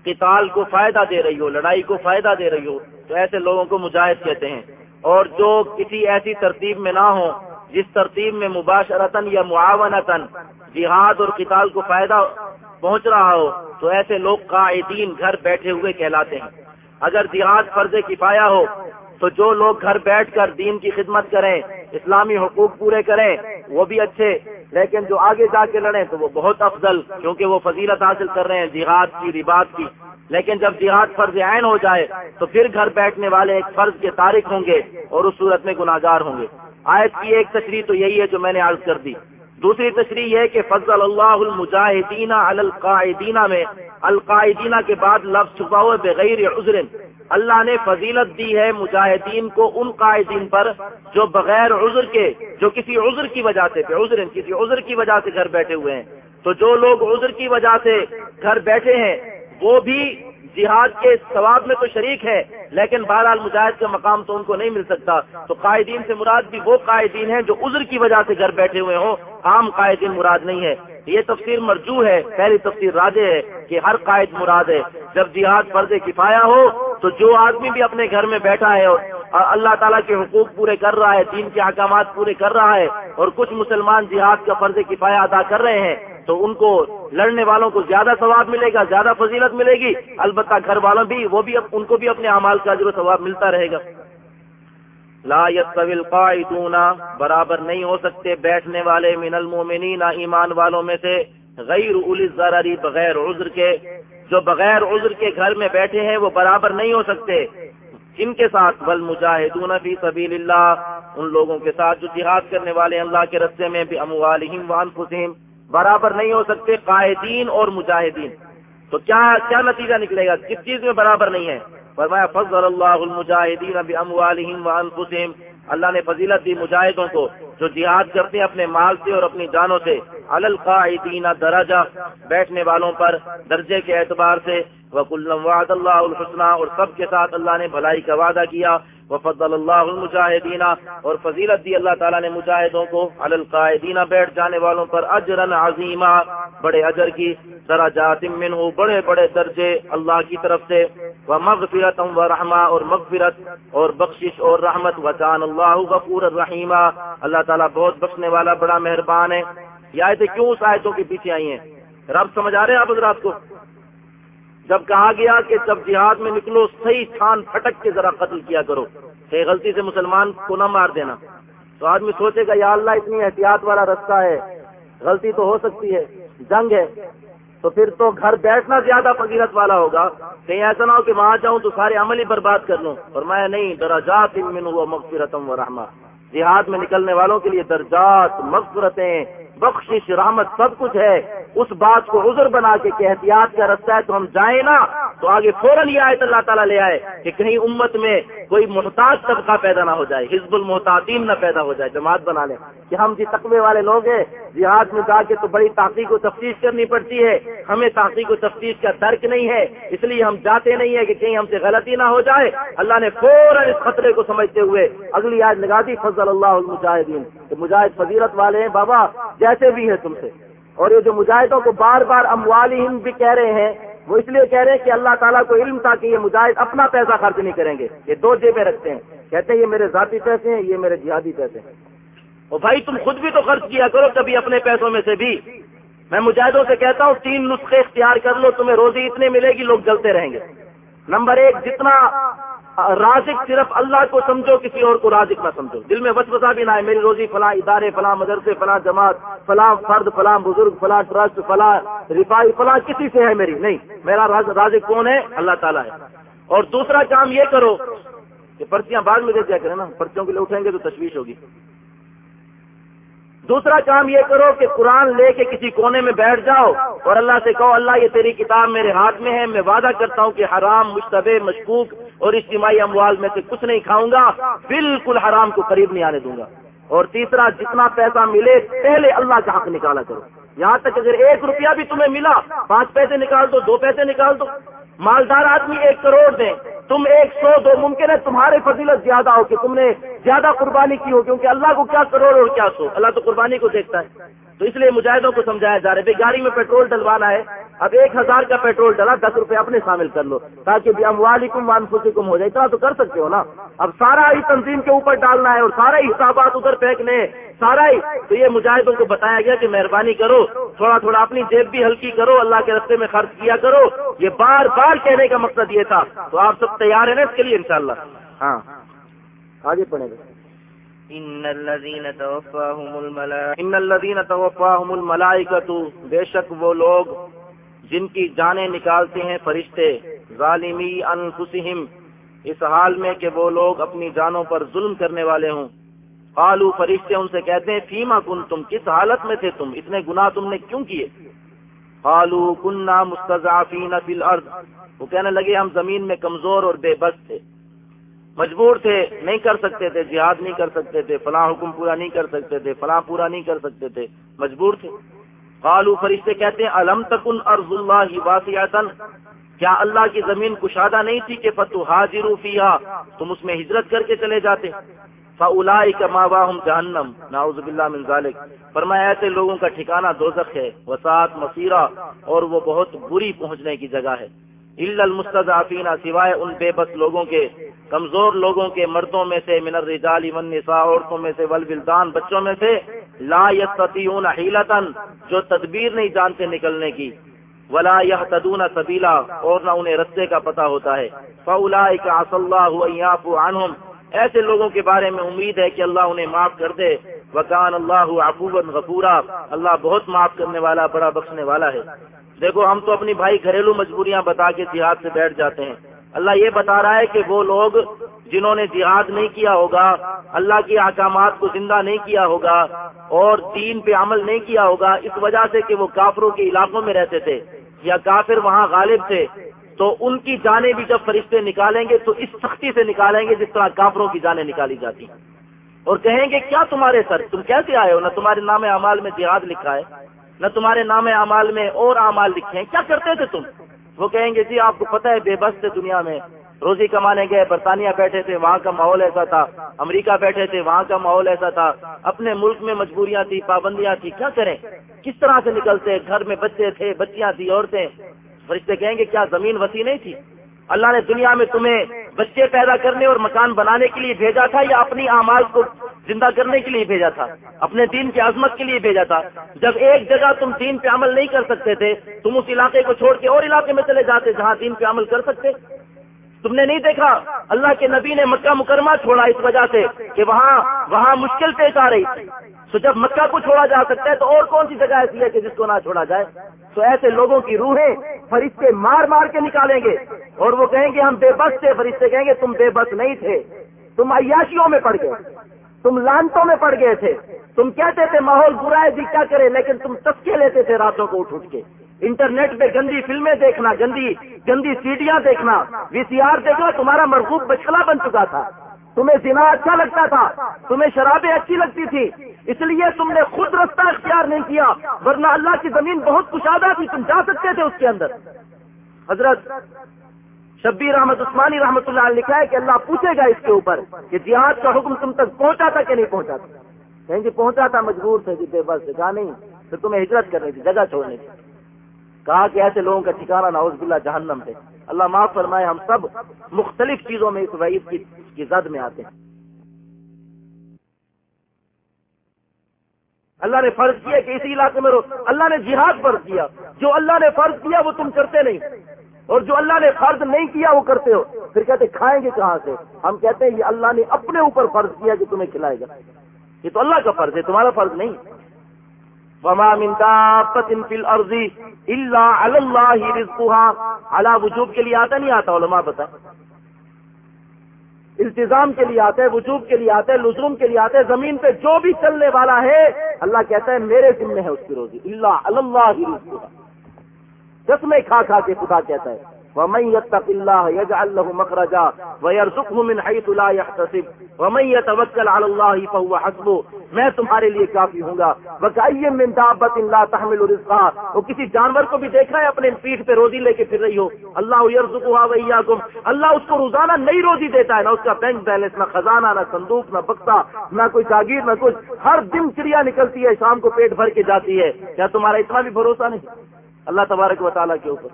Speaker 1: قتال کو فائدہ دے رہی ہو، لڑائی کو فائدہ دے رہی ہو، تو ایسے لوگوں کو مجاہد کہتے ہیں۔ اور جو کسی ایسی ترتیب میں نہ ہو جس ترتیب میں مباشرتاً یا معاونتاً جہاد اور قتال کو فائدہ پہنچ رہا ہو، تو ایسے لوگ قائدین گھر بیٹھے ہوئے کہلاتے ہیں۔ اگر جہاد فرض کفایا ہو، تو جو لوگ گھر بیٹھ کر دین کی خدمت کریں، اسلامی حقوق پورے کریں، وہ بھی اچھے۔ لیکن جو آگے جا کے لڑیں تو وہ بہت افضل، کیونکہ وہ فضیلت حاصل کر رہے ہیں جہاد کی ربات کی۔ لیکن جب جہاد فرض عین ہو جائے تو پھر گھر بیٹھنے والے ایک فرض کے تاریخ ہوں گے اور اس صورت میں گناگار ہوں گے۔ آیت کی ایک تشریح تو یہی ہے جو میں نے عرض کر دی۔ دوسری تشریح یہ کہ فضل اللہ المجاہدینہ القاعدینہ میں القاعدینہ کے بعد لفظ چھپا ہوئے بغیر عذر۔ اللہ نے فضیلت دی ہے مجاہدین کو ان قائدین پر جو بغیر عذر کے، جو کسی عذر کی وجہ سے عذر کسی عذر کی وجہ سے گھر بیٹھے ہوئے ہیں۔ تو جو لوگ عذر کی وجہ سے گھر بیٹھے ہیں، وہ بھی جہاد کے ثواب میں تو شریک ہے، لیکن بہرحال مجاہد کا مقام تو ان کو نہیں مل سکتا۔ تو قائدین سے مراد بھی وہ قائدین ہیں جو عذر کی وجہ سے گھر بیٹھے ہوئے ہوں۔ عام قائدین مراد نہیں ہے یہ تفسیر مرجو ہے، پہلی تفسیر راجے ہے کہ ہر قائد مراد ہے۔ جب جہاد فرض کفایا ہو، تو جو آدمی بھی اپنے گھر میں بیٹھا ہے اور اللہ تعالیٰ کے حقوق پورے کر رہا ہے، دین کے احکامات پورے کر رہا ہے اور کچھ مسلمان جہاد کا فرض کفایا ادا کر رہے ہیں تو ان کو لڑنے والوں کو زیادہ ثواب ملے گا، زیادہ فضیلت ملے گی۔ البتہ گھر والوں بھی، وہ بھی ان کو بھی اپنے اعمال کا جو ثواب ملتا رہے گا۔ لا يستوي قائدون برابر نہیں ہو سکتے بیٹھنے والے من المومنین، ایمان والوں میں سے غیر اولی ضرری بغیر عذر کے۔ جو بغیر عذر کے گھر میں بیٹھے ہیں، وہ برابر نہیں ہو سکتے۔ ان کے ساتھ، بل مجاہدون فی سبیل اللہ ان لوگوں کے ساتھ جو جہاد کرنے والے اللہ کے رستے میں بھی اموالہم وانفسہم برابر نہیں ہو سکتے، قائدین اور مجاہدین۔ تو کیا کیا نتیجہ نکلے گا؟ کس چیز میں برابر نہیں ہے؟ فرمایا، فضل اللہ المجاہدین باموالہم وانفسہم اللہ نے فضیلت دی مجاہدوں کو جو جہاد کرتے ہیں اپنے مال سے اور اپنی جانوں سے۔ القاعدین درجہ بیٹھنے والوں پر درجے کے اعتبار سے وکلم وعد اللہ الحسنہ اور سب کے ساتھ اللہ نے بھلائی کا وعدہ کیا۔ وفضل اللہ المجاہدین اور فضیلت دی اللہ تعالیٰ نے مجاہدوں کو القاعدین بیٹھ جانے والوں پر اجرا عظیمہ۔ بڑے اجر کی درجات منہ بڑے بڑے درجے اللہ کی طرف سے۔ وہ مغفرت و رحمہ اور مغفرت اور بخشش اور رحمت۔ وطان اللہ غفور الرحیمہ اللہ تعالیٰ بہت بخشنے والا بڑا مہربان ہے۔ یہ آیتیں کیوں اس آیتوں کے پیچھے آئی ہیں؟ رب سمجھ آ رہے ہیں آپ حضرات کو؟ جب کہا گیا کہ جب جہاد میں نکلو، صحیح چھان پھٹک کے ذرا قتل کیا کرو۔ کہ غلطی سے مسلمان کو نہ مار دینا۔ تو آدمی سوچے گا، یا اللہ، اتنی احتیاط والا رستہ ہے۔ غلطی تو ہو سکتی ہے، جنگ ہے۔ تو پھر تو گھر بیٹھنا زیادہ فضیلت والا ہوگا۔ کہیں ایسا نہ ہو کہ وہاں جاؤں تو سارے عمل ہی برباد کر لوں۔ اور میں نہیں، درجات من و مغفرتم و رحمہ جہاد میں نکلنے والوں کے لیے درجات، مغفرتیں بخشش رحمت سب کچھ ہے، اس بات کو عذر بنا کے کہ احتیاط کا رستہ ہے تو ہم جائیں نا۔ تو آگے فوراً یہ آئے تو اللہ تعالیٰ لے آئے کہ کہیں امت میں کوئی محتاج طبقہ پیدا نہ ہو جائے، حزب المحتاطین نہ پیدا ہو جائے، جماعت بنا لیں کہ ہم جی تقوی والے لوگ ہیں، جہاد میں جا کے تو بڑی تحقیق و تفتیش کرنی پڑتی ہے۔ ہمیں تحقیق و تفتیش کا درک نہیں ہے، اس لیے ہم جاتے نہیں ہیں کہ کہیں ہم سے غلطی نہ ہو جائے۔ اللہ نے فوراً اس خطرے کو سمجھتے ہوئے اگلی آج لگا دی، فضل اللہ المجاہدین۔ مجاہد فضیرت والے ہیں، بابا جیسے بھی ہے تم سے۔ اور یہ جو مجاہدوں کو بار بار اموالہم بھی کہہ رہے ہیں، وہ اس لیے کہہ رہے ہیں کہ اللہ تعالیٰ کو علم تھا کہ یہ مجاہد اپنا پیسہ خرچ نہیں کریں گے، یہ دو جیبیں رکھتے ہیں۔ کہتے ہیں، یہ میرے ذاتی پیسے ہیں، یہ میرے جہادی پیسے ہیں۔ اور بھائی، تم خود بھی تو خرچ کیا کرو کبھی اپنے پیسوں میں سے بھی۔ میں مجاہدوں سے کہتا ہوں، تین نسخے اختیار کر لو، تمہیں روزی اتنے ملے گی، لوگ جلتے رہیں گے۔ نمبر ایک، جتنا رازق صرف اللہ کو سمجھو، کسی اور کو رازق نہ سمجھو۔ دل میں وسوسہ بھی نہ ہے میری روزی فلاں ادارے، فلاں مدرسے، فلاں جماعت، فلاں فرد، فلاں بزرگ، فلاں ٹرسٹ، فلاں رفائی، فلاں کسی سے ہے میری۔ نہیں، میرا رازق کون ہے؟ اللہ تعالیٰ ہے۔ اور دوسرا کام یہ کرو کہ پرچیاں بعد میں دے دیا کریں نا۔ پرچیوں کے لیے اٹھیں گے تو تشویش ہوگی۔ دوسرا کام یہ کرو کہ قرآن لے کے کسی کونے میں بیٹھ جاؤ اور اللہ سے کہو، اللہ، یہ تیری کتاب میرے ہاتھ میں ہے، میں وعدہ کرتا ہوں کہ حرام، مشتبہ، مشکوک اور اجتماعی اموال میں سے کچھ نہیں کھاؤں گا، بالکل حرام کو قریب نہیں آنے دوں گا۔ اور تیسرا، جتنا پیسہ ملے، پہلے اللہ کا حق نکالا کرو۔ یہاں تک اگر ایک روپیہ بھی تمہیں ملا، پانچ پیسے نکال دو دو پیسے نکال دو مالدار آدمی ایک کروڑ دیں تم ایک سو دو، ممکن ہے تمہارے فضیلت زیادہ ہو کہ تم نے زیادہ قربانی کی ہو، کیونکہ اللہ کو کیا کروڑ اور کیا سو؟ اللہ تو قربانی کو دیکھتا ہے۔ تو اس لیے مجاہدوں کو سمجھایا جا رہا ہے گاڑی میں پیٹرول ڈلوانا ہے، اب ایک ہزار کا پیٹرول ڈلا، دس روپے اپنے شامل کر لو، تاکہ بھی ہم والم ہو جائے۔ اتنا تو کر سکتے ہو نا۔ اب سارا ہی تنظیم کے اوپر ڈالنا ہے اور سارا ہی حسابات ادھر پھینکنے سارا ہی۔ تو یہ مجاہدوں کو بتایا گیا کہ مہربانی کرو، تھوڑا تھوڑا اپنی جیب بھی ہلکی کرو، اللہ کے رستے میں خرچ کیا کرو۔ یہ بار بار کہنے کا مقصد یہ تھا۔ تو آپ سب تیار ہیں نا اس کے لیے انشاءاللہ؟ ہاں۔ آگے پڑھیں۔ گے
Speaker 2: ان الذين توفاهم الملائكه
Speaker 1: ان الذين توفاهم الملائکه بے شک وہ لوگ جن کی جانیں نکالتے ہیں فرشتے ظالمی انفسہم، اس حال میں کہ وہ لوگ اپنی جانوں پر ظلم کرنے والے ہوں۔ قالو فرشتے ان سے کہتے ہیں، فیما کن تم کس حالت میں تھے تم؟ اتنے گناہ تم نے کیوں کیے؟ قالو کننا مستضعفین فی الارض۔ وہ کہنے لگے، ہم زمین میں کمزور اور بے بس تھے۔ مجبور تھے، نہیں کر سکتے تھے، جہاد نہیں کر سکتے تھے، فلاں حکم پورا نہیں کر سکتے تھے، فلاں پورا نہیں کر سکتے تھے، مجبور تھے۔ قالو فرشتے کہتے ہیں، الم تکن ارض اللہ واسعتن کیا اللہ کی زمین کشادہ نہیں تھی کہ فتح حاضر فیہا؟ تم اس میں ہجرت کر کے چلے جاتے۔ فاولائک ما واہم جہنم۔ نعوذ باللہ من ذالک۔ فرمایا ایسے لوگوں کا ٹھکانہ دوزخ ہے وساط مسیرہ، اور وہ بہت بری پہنچنے کی جگہ ہے۔ المستضعفین، سوائے ان بے بس لوگوں کے، کمزور لوگوں کے، مردوں میں سے، من الرجال والنساء، عورتوں میں سے، والولدان، بچوں میں سے، لا یستطیعون حیلتا، جو تدبیر نہیں جانتے نکلنے کی، ولا یہتدون سبیلا، اور نہ انہیں رستے کا پتہ ہوتا ہے۔ فاولئک عسى الله ان يعفو عنهم ایسے لوگوں کے بارے میں امید ہے کہ اللہ انہیں معاف کر دے۔ وکان اللہ عفوا غفورا۔ اللہ بہت معاف کرنے والا، بڑا بخشنے والا ہے۔ دیکھو، ہم تو اپنی بھائی گھریلو مجبوریاں بتا کے جہاد سے بیٹھ جاتے ہیں۔ اللہ یہ بتا رہا ہے کہ وہ لوگ جنہوں نے جہاد نہیں کیا ہوگا، اللہ کے احکامات کو زندہ نہیں کیا ہوگا اور دین پہ عمل نہیں کیا ہوگا، اس وجہ سے کہ وہ کافروں کے علاقوں میں رہتے تھے یا کافر وہاں غالب تھے۔ تو ان کی جانیں بھی جب فرشتے نکالیں گے تو اس سختی سے نکالیں گے جس طرح کافروں کی جانیں نکالی جاتی۔ اور کہیں گے، کیا تمہارے سر؟ تم کیسے آئے ہو؟ نہ تمہارے نام اعمال میں جہاد لکھا ہے؟ نہ تمہارے نام اعمال میں اور اعمال لکھے ہیں کیا کرتے تھے تم؟ وہ کہیں گے جی آپ کو پتہ ہے، بے بس تھے دنیا میں۔ روزی کمانے گئے، برطانیہ بیٹھے تھے، وہاں کا ماحول ایسا تھا۔ امریکہ بیٹھے تھے، وہاں کا ماحول ایسا تھا۔ اپنے ملک میں مجبوریاں تھی پابندیاں تھی کیا کریں؟ کس طرح سے نکلتے؟ گھر میں بچے تھے، بچیاں تھی عورتیں۔ فرشتے کہیں گے، کیا زمین وسیع نہیں تھی؟ اللہ نے دنیا میں تمہیں بچے پیدا کرنے اور مکان بنانے کے لیے بھیجا تھا یا اپنی آماز کو زندہ کرنے کے لیے بھیجا تھا، اپنے دین کی عظمت کے لیے بھیجا تھا۔ جب ایک جگہ تم دین پہ عمل نہیں کر سکتے تھے، تم اس علاقے کو چھوڑ کے اور علاقے میں چلے جاتے جہاں دین پہ عمل کر سکتے۔ تم نے نہیں دیکھا، اللہ کے نبی نے مکہ مکرمہ چھوڑا اس وجہ سے کہ وہاں وہاں مشکل پیش آ رہی۔ تو جب مکہ کو چھوڑا جا سکتا ہے تو اور کون سی جگہ ایسی ہے کہ جس کو نہ چھوڑا جائے؟ تو ایسے لوگوں کی روحیں فرشتے مار مار کے نکالیں گے اور وہ کہیں گے ہم بے بس تھے، فرشتے کہیں گے تم بے بس نہیں تھے، تم عیاشیوں میں پڑ گئے۔ تم لانتوں میں پڑ گئے تھے۔ تم کہتے تھے ماحول برا ہے جی کیا کرے، لیکن تم تسکے لیتے تھے راتوں کو اٹھ اٹھ کے۔ انٹرنیٹ پہ گندی فلمیں دیکھنا، گندی گندی سیڈیاں دیکھنا۔ وی سی آر دیکھنا، تمہارا مرغوب بچلا بن چکا تھا۔ تمہیں زنا اچھا لگتا تھا، تمہیں شرابیں اچھی لگتی تھی۔ اس لیے تم نے خود رستہ اختیار نہیں کیا، ورنہ اللہ کی زمین بہت کشادہ تھی۔ تم جا سکتے تھے اس کے اندر۔ حضرت شبیر احمد عثمانی رحمۃ اللہ علیہ لکھا ہے کہ اللہ پوچھے گا اس کے اوپر کہ جہاد کا حکم تم تک پہنچا تھا کہ نہیں پہنچا تھا؟ کہیں گے پہنچا تھا، مجبور تھے جی بے بس کہا نہیں، پھر تمہیں ہجرت کرنی تھی جگہ چھوڑنی تھی کہا کہ ایسے لوگوں کا ٹھکانا ناؤز باللہ جہنم تھے اللہ معاف فرمائے، ہم سب مختلف چیزوں میں اس وعید کی زد میں آتے ہیں۔ اللہ نے فرض کیا کہ اسی علاقے میں رو، اللہ نے جہاد فرض کیا۔ جو اللہ نے فرض کیا، وہ تم کرتے نہیں۔ اور جو اللہ نے فرض نہیں کیا وہ کرتے ہو۔ پھر کہتے کھائیں گے کہاں سے؟ ہم کہتے ہیں، یہ اللہ نے اپنے اوپر فرض کیا کہ تمہیں کھلائے گا۔ یہ تو اللہ کا فرض ہے، تمہارا فرض نہیں۔ وما من دابت فی الارض الا علی اللہ رزقها۔ علی وجوب کے لیے آتا نہیں آتا، علماء بتا التزام کے لیے آتا ہے، وجوب کے لیے آتا ہے، لزوم کے لیے آتا ہے۔ زمین پہ جو بھی چلنے والا ہے، اللہ کہتا ہے، میرے ذمہ ہے اس کی روزی۔ اللہ اللہ رزقها۔ جس میں کھا کھا کے خدا کہتا ہے۔ ومن يتق الله يجعل له مخرجا ويرزقه من حيث لا يحتسب۔ ومن يتوكل على الله فهو حسبه میں تمہارے لیے کافی ہوں گا۔ وکائیم من دابت لا تحمل رزقها۔ وہ کسی جانور کو بھی دیکھ رہا ہے، اپنے پیٹھ پہ روزی لے کے پھر رہی ہو۔ اللہ یرزقها وإياكم۔ اللہ اس کو روزانہ نئی روزی دیتا ہے، نہ اس کا بینک بیلنس، نہ خزانہ، نہ صندوق، نہ بکتا، نہ کوئی جاگیر، نہ کچھ۔ ہر دن چڑیا نکلتی ہے، شام کو پیٹ بھر کے جاتی ہے۔ کیا تمہارا اتنا بھی بھروسہ نہیں؟ اللہ تبارک و تعالیٰ کے اوپر۔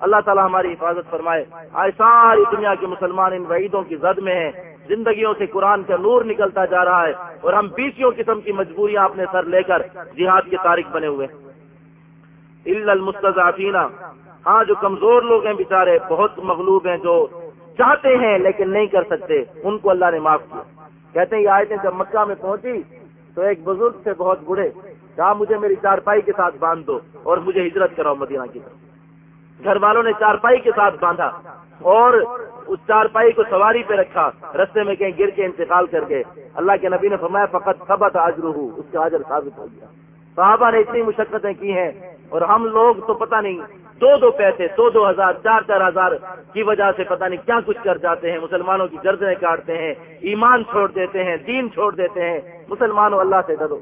Speaker 1: اللہ تعالیٰ ہماری حفاظت فرمائے۔ آج ساری دنیا کے مسلمان ان وعیدوں کی زد میں ہیں۔ زندگیوں سے قرآن کا نور نکلتا جا رہا ہے اور ہم بیسوں قسم کی مجبوریاں اپنے سر لے کر جہاد کے تاریخ بنے ہوئے المستضعفین ہاں جو کمزور لوگ ہیں بیچارے، بہت مغلوب ہیں جو چاہتے ہیں لیکن نہیں کر سکتے۔ ان کو اللہ نے معاف کیا۔ کہتے ہیں، یہ آئے تھے جب مکہ میں پہنچی تو ایک بزرگ سے بہت بڑے کہا مجھے میری چارپائی کے ساتھ باندھ دو اور مجھے ہجرت کراؤ مدینہ کی طرف۔ گھر والوں نے چارپائی کے ساتھ باندھا اور اس چارپائی کو سواری پہ رکھا۔ رستے میں کہیں گر کے انتقال کر کے اللہ کے نبی نے فرمایا، فقط خبت آجر ہوں اس کا حاضر ثابت ہو گیا۔ صحابہ نے اتنی مشقتیں کی ہیں اور ہم لوگ تو پتہ نہیں، دو دو پیسے، دو دو ہزار، چار چار ہزار کی وجہ سے پتہ نہیں کیا کچھ کر جاتے ہیں۔ مسلمانوں کی گردنیں کاٹتے ہیں، ایمان چھوڑ دیتے ہیں، دین چھوڑ دیتے ہیں۔ مسلمانوں اللہ سے ڈرو۔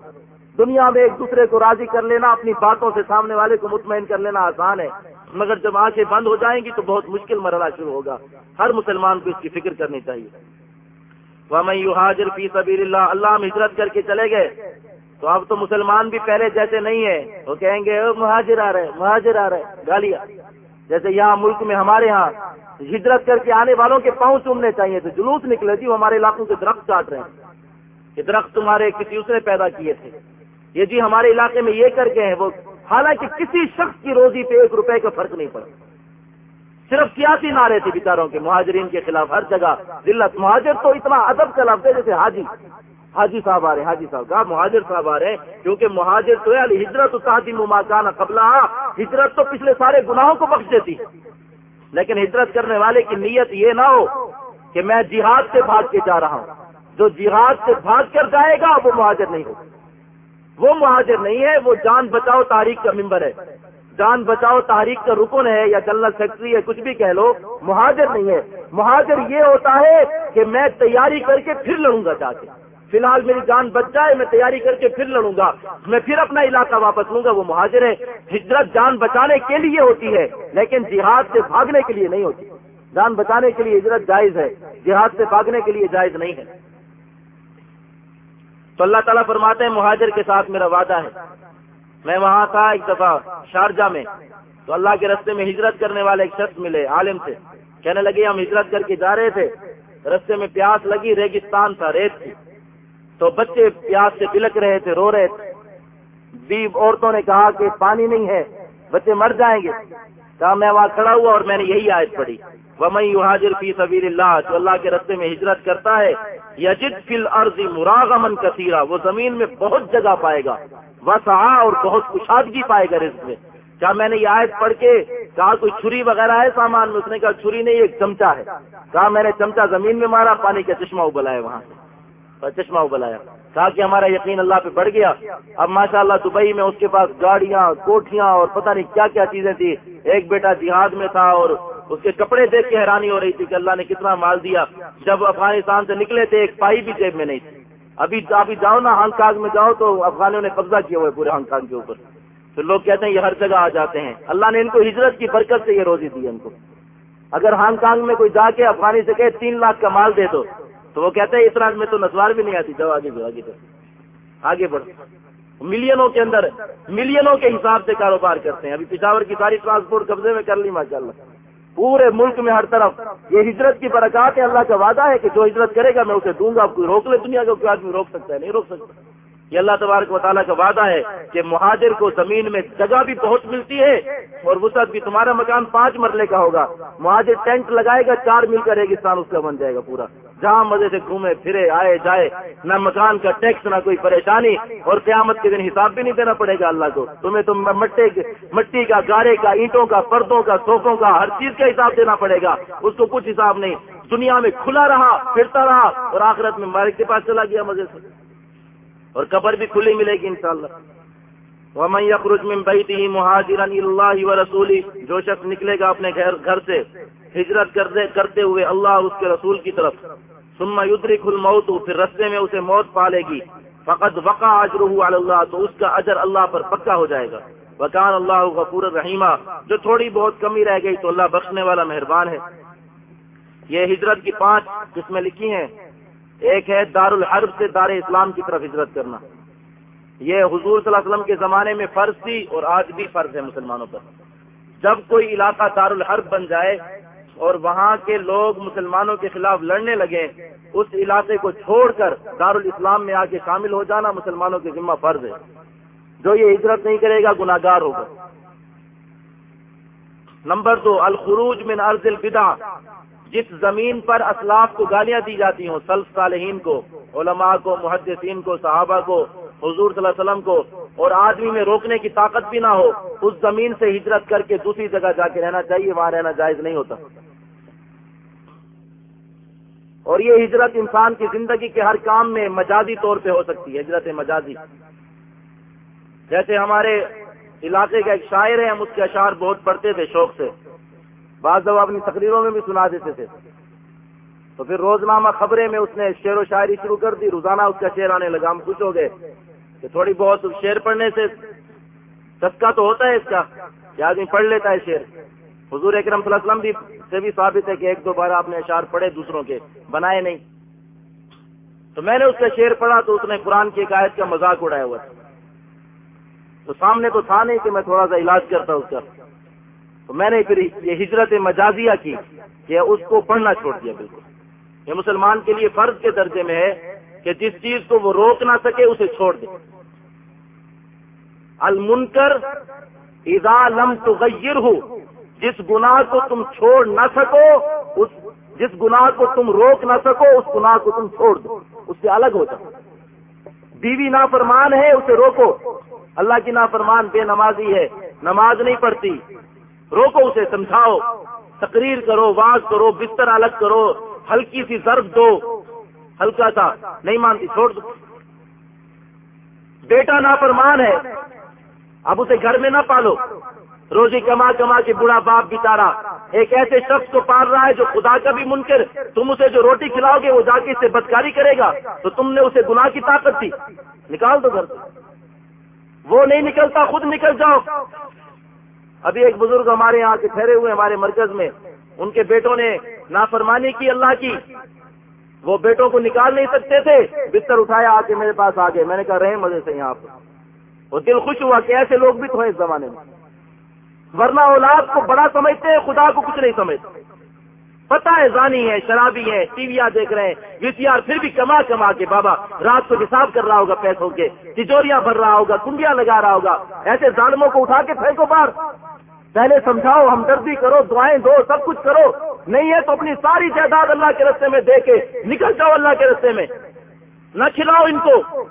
Speaker 1: دنیا میں ایک دوسرے کو راضی کر لینا، اپنی باتوں سے سامنے والے کو مطمئن کر لینا آسان ہے۔ مگر جب آنکھیں بند ہو جائیں گی تو بہت مشکل مرحلہ شروع ہوگا۔ ہر مسلمان کو اس کی فکر کرنی چاہیے۔ میں یو حاضر فی سبیر اللہ اللہ ہم ہجرت کر کے چلے گئے۔ تو اب تو مسلمان بھی پہلے جیسے نہیں ہے وہ کہیں گے مہاجر آ رہے، مہاجر آ رہے گالیا جیسے یہاں ملک میں ہمارے ہاں ہجرت کر کے آنے والوں کے پاؤں چومنے چاہیے تو جلوس نکلے۔ جی وہ ہمارے علاقوں کے درخت کاٹ رہے ہیں۔ یہ درخت تمہارے کسی اس نے پیدا کیے تھے۔ یہ جی ہمارے علاقے میں یہ کر کے ہیں، وہ حالانکہ کسی شخص کی روزی پہ ایک روپے کا فرق نہیں پڑا۔ صرف سیاسی نعرے تھے بیچاروں کے، مہاجرین کے خلاف ہر جگہ ذلت۔ مہاجر تو اتنا ادب کا لفظ ہے جیسے حاجی۔ حاجی صاحب آ رہے ہیں، حاجی صاحب۔ کہا مہاجر صاحب آ رہے ہیں، کیونکہ مہاجر تو ہے ہجرت اتحادی مماکان قبلہ ہجرت تو پچھلے سارے گناہوں کو بخش دیتی۔ لیکن ہجرت کرنے والے کی نیت یہ نہ ہو کہ میں جہاد سے بھاگ کے جا رہا ہوں۔ جو جہاد سے بھاگ کر جائے گا، وہ مہاجر نہیں ہوگا۔ وہ مہاجر نہیں ہے، وہ جان بچاؤ تاریخ کا ممبر ہے۔ جان بچاؤ تاریخ کا رکن ہے یا جنرل سیکٹری ہے کچھ بھی کہہ لو، مہاجر نہیں ہے۔ مہاجر یہ ہوتا ہے کہ میں تیاری کر کے پھر لڑوں گا جا کے۔ فی الحال میری جان بچ جائے، میں تیاری کر کے پھر لڑوں گا۔ میں پھر اپنا علاقہ واپس لوں گا، وہ مہاجر ہے ہجرت جان بچانے کے لیے ہوتی ہے، لیکن جہاد سے بھاگنے کے لیے نہیں ہوتی۔ جان بچانے کے لیے ہجرت جائز ہے، جہاد سے بھاگنے کے لیے جائز نہیں ہے۔ تو اللہ تعالیٰ فرماتے ہیں مہاجر کے ساتھ میرا وعدہ ہے۔ میں وہاں تھا ایک دفعہ شارجہ میں، تو اللہ کے رستے میں ہجرت کرنے والے ایک شخص ملے، عالم سے کہنے لگے، ہم ہجرت کر کے جا رہے تھے۔ رستے میں پیاس لگی، ریگستان تھا، ریت تھی۔ تو بچے پیاس سے بلک رہے تھے، رو رہے تھے۔ بی عورتوں نے کہا کہ پانی نہیں ہے، بچے مر جائیں گے۔ کہا، میں وہاں کھڑا ہوا اور میں نے یہی آیت پڑھی۔ ومئی حاضر فی سبیر اللہ جو اللہ کے رستے میں ہجرت کرتا ہے، یجد فل عرض مراغمن کثیرہ، وہ زمین میں بہت جگہ پائے گا وسا اور بہت کشادگی پائے گا رزق میں۔ کیا میں نے یہ آیت پڑھ کے کہا کوئی چھری وغیرہ ہے سامان میں؟ اس نے کہا چھری نہیں، ایک چمچہ ہے۔ کہا میں نے چمچہ زمین میں مارا، پانی کا چشمہ ابلایا وہاں سے۔ چشمہ ابلایا۔ کہا کہ ہمارا یقین اللہ پہ بڑھ گیا۔ اب ماشاء اللہ دبئی میں اس کے پاس گاڑیاں کوٹیاں اور پتہ نہیں کیا کیا چیزیں تھی ایک بیٹا جہاد میں تھا اور اس کے کپڑے دیکھ کے حیرانی ہو رہی تھی کہ اللہ نے کتنا مال دیا۔ جب افغانستان سے نکلے تھے، ایک پائی بھی جیب میں نہیں تھی۔ ابھی ابھی جاؤ نا ہانگ کانگ میں جاؤ تو افغانوں نے قبضہ کیا ہوا ہے پورے ہانگ کانگ کے اوپر۔ پھر لوگ کہتے ہیں یہ ہر جگہ آ جاتے ہیں۔ اللہ نے ان کو ہجرت کی برکت سے یہ روزی دی ان کو۔ اگر ہانگ کانگ میں کوئی جا کے افغانی سے کہے تین لاکھ کا مال دے دو، تو وہ کہتے ہیں اتنا میں تو نسوار بھی نہیں آتی۔ جاؤ آگے بڑھو آگے بڑھو آگے بڑھو۔ ملینوں کے اندر ملینوں کے حساب سے کاروبار کرتے ہیں۔ ابھی پشاور کی ساری ٹرانسپورٹ قبضے میں کر لی ماشاء اللہ پورے ملک میں ہر طرف۔ یہ ہجرت کی برکات ہے، اللہ کا وعدہ ہے کہ جو ہجرت کرے گا میں اسے دوں گا۔ کوئی روک لے دنیا کا کوئی آدمی روک سکتا ہے، نہیں روک سکتا۔ یہ اللہ تبارک و تعالیٰ کا وعدہ ہے کہ مہاجر کو زمین میں جگہ بھی بہت ملتی ہے اور وسعت بھی تمہارا مکان پانچ مرلے کا ہوگا۔ مہاجر ٹینٹ لگائے گا، چار مل کر ریگستان اس کا بن جائے گا پورا۔ جہاں مزے سے گھومے پھرے، آئے، جائے، نہ مکان کا ٹیکس، نہ کوئی پریشانی، اور قیامت کے دن حساب بھی نہیں دینا پڑے گا اللہ کو۔ تمہیں تو مٹے مٹی کا، گارے کا، اینٹوں کا، پردوں کا، سوفوں کا، ہر چیز کا حساب دینا پڑے گا۔ اس کو کچھ حساب نہیں۔ دنیا میں کھلا رہا، پھرتا رہا، اور آخرت میں مالک کے پاس چلا گیا مزے سے۔ اور قبر بھی کھلی ملے گی انشاءاللہ۔ ومن يخرج من بيته مهاجرا الى الله ورسوله، جو شخص نکلے گا اپنے گھر گھر سے ہجرت کرتے کرتے ہوئے اللہ اور اس کے رسول کی طرف۔ ثم يدرك الموت پھر رستے میں اسے موت پالے گی. فقد وقع اجره على الله تو اس کا اجر اللہ پر پکا ہو جائے گا. وکان اللہ غفور الرحیمہ جو تھوڑی بہت کمی رہ گئی تو اللہ بخشنے والا مہربان ہے. یہ ہجرت کی پانچ قسمیں لکھی ہیں. ایک ہے دار الحرب سے دار اسلام کی طرف ہجرت کرنا. یہ حضور صلی اللہ علیہ وسلم کے زمانے میں فرض تھی اور آج بھی فرض ہے مسلمانوں پر. جب کوئی علاقہ دار الحرب بن جائے اور وہاں کے لوگ مسلمانوں کے خلاف لڑنے لگے۔ اس علاقے کو چھوڑ کر دار الاسلام میں آ کے شامل ہو جانا مسلمانوں کے ذمہ فرض ہے۔ جو یہ ہجرت نہیں کرے گا گناگار ہوگا۔ نمبر دو، الخروج من ارض البدع۔ جس زمین پر اسلاف کو گالیاں دی جاتی ہوں، سلف صالحین کو، علماء کو، محدثین کو، صحابہ کو، حضور صلی اللہ علیہ وسلم کو۔ اور آدمی میں روکنے کی طاقت بھی نہ ہو، اس زمین سے ہجرت کر کے دوسری جگہ جا کے رہنا چاہیے، وہاں رہنا جائز نہیں ہوتا۔ اور یہ ہجرت انسان کی زندگی کے ہر کام میں مجازی طور پہ ہو سکتی ہے، ہجرت مجازی۔ جیسے ہمارے علاقے کا ایک شاعر ہے ہم اس کے اشعار بہت پڑھتے تھے شوق سے۔ بعض دفعہ اپنی تقریروں میں بھی سنا دیتے تھے۔ تو پھر روزنامہ خبریں میں اس نے شعر و شاعری شروع کر دی، روزانہ اس کا شعر آنے لگا، ہم خوش ہو گئے کہ تھوڑی بہت شعر پڑھنے سے چسکا تو ہوتا ہے اس کا، کہ آدمی پڑھ لیتا ہے شعر۔ حضور اکرم صلی اللہ علیہ وسلم بھی سے بھی ثابت ہے کہ ایک دو بار آپ نے اشعار پڑھے دوسروں کے، بنائے نہیں۔ تو میں نے اس کا شعر پڑھا تو اس نے قرآن کی ایک آیت کا مذاق اڑایا ہوا تھا۔ تو سامنے تو تھا نہیں کہ میں تھوڑا سا علاج کرتا اس کا۔ تو میں نے پھر یہ ہجرت مجازیہ کی کہ اس کو پڑھنا چھوڑ دیا بالکل۔ یہ مسلمان کے لیے فرض کے درجے میں ہے کہ جس چیز کو وہ روک نہ سکے اسے چھوڑ دے۔ المنکر اذا لم تغیر ہو جس گناہ کو تم چھوڑ نہ سکو، اس جس گناہ کو تم روک نہ سکو، اس گناہ کو تم چھوڑ دو۔ اس سے الگ ہو جاؤ۔ بیوی نافرمان ہے، اسے روکو۔ اللہ کی نافرمان بے نمازی ہے، نماز نہیں پڑھتی۔ روکو اسے، سمجھاؤ۔ تقریر کرو، واز کرو، بستر الگ کرو، ہلکی سی ضرب دو۔ ہلکا سا، نہیں مانتی، چھوڑ دو۔ بیٹا نافرمان ہے، اب اسے گھر میں نہ پالو۔ روزی کما کما کے بڑا باپ بتارا ایک ایسے شخص کو پال رہا ہے جو خدا کا بھی منکر، تم اسے جو روٹی کھلاؤ گے وہ جا کے اس سے بدکاری کرے گا۔ تو تم نے اسے گناہ کی طاقت دی۔ نکال دو گھر وہ نہیں نکلتا، خود نکل جاؤ۔ ابھی ایک بزرگ ہمارے یہاں کے ٹھہرے ہوئے ہمارے مرکز میں۔ ان کے بیٹوں نے نافرمانی کی، اللہ کی۔ وہ بیٹوں کو نکال نہیں سکتے تھے۔ بستر اٹھایا، آ کے میرے پاس آ گئے۔ میں نے کہا رہے مزے سے یہاں پر۔ وہ دل خوش ہوا کہ ایسے لوگ بھی تو ہیں اس زمانے میں۔ ورنہ اولاد کو بڑا سمجھتے ہیں، خدا کو کچھ نہیں سمجھتے۔ پتا ہے، زانی ہے، شرابی ہے، ٹی وی دیکھ رہے ہیں۔ وی سی آر پھر بھی کما کما کے بابا، رات کو حساب کر رہا ہوگا پیسوں کے، تجوریاں بھر رہا ہوگا، کنڈیاں لگا رہا ہوگا۔ ایسے ظالموں کو اٹھا کے پھینکو بار پہلے سمجھاؤ، ہمدردی کرو، دعائیں دو، سب کچھ کرو۔ نہیں ہے تو اپنی ساری جائیداد اللہ کے رستے میں دے کے نکل جاؤ اللہ کے رستے میں۔ نہ کھلاؤ ان کو۔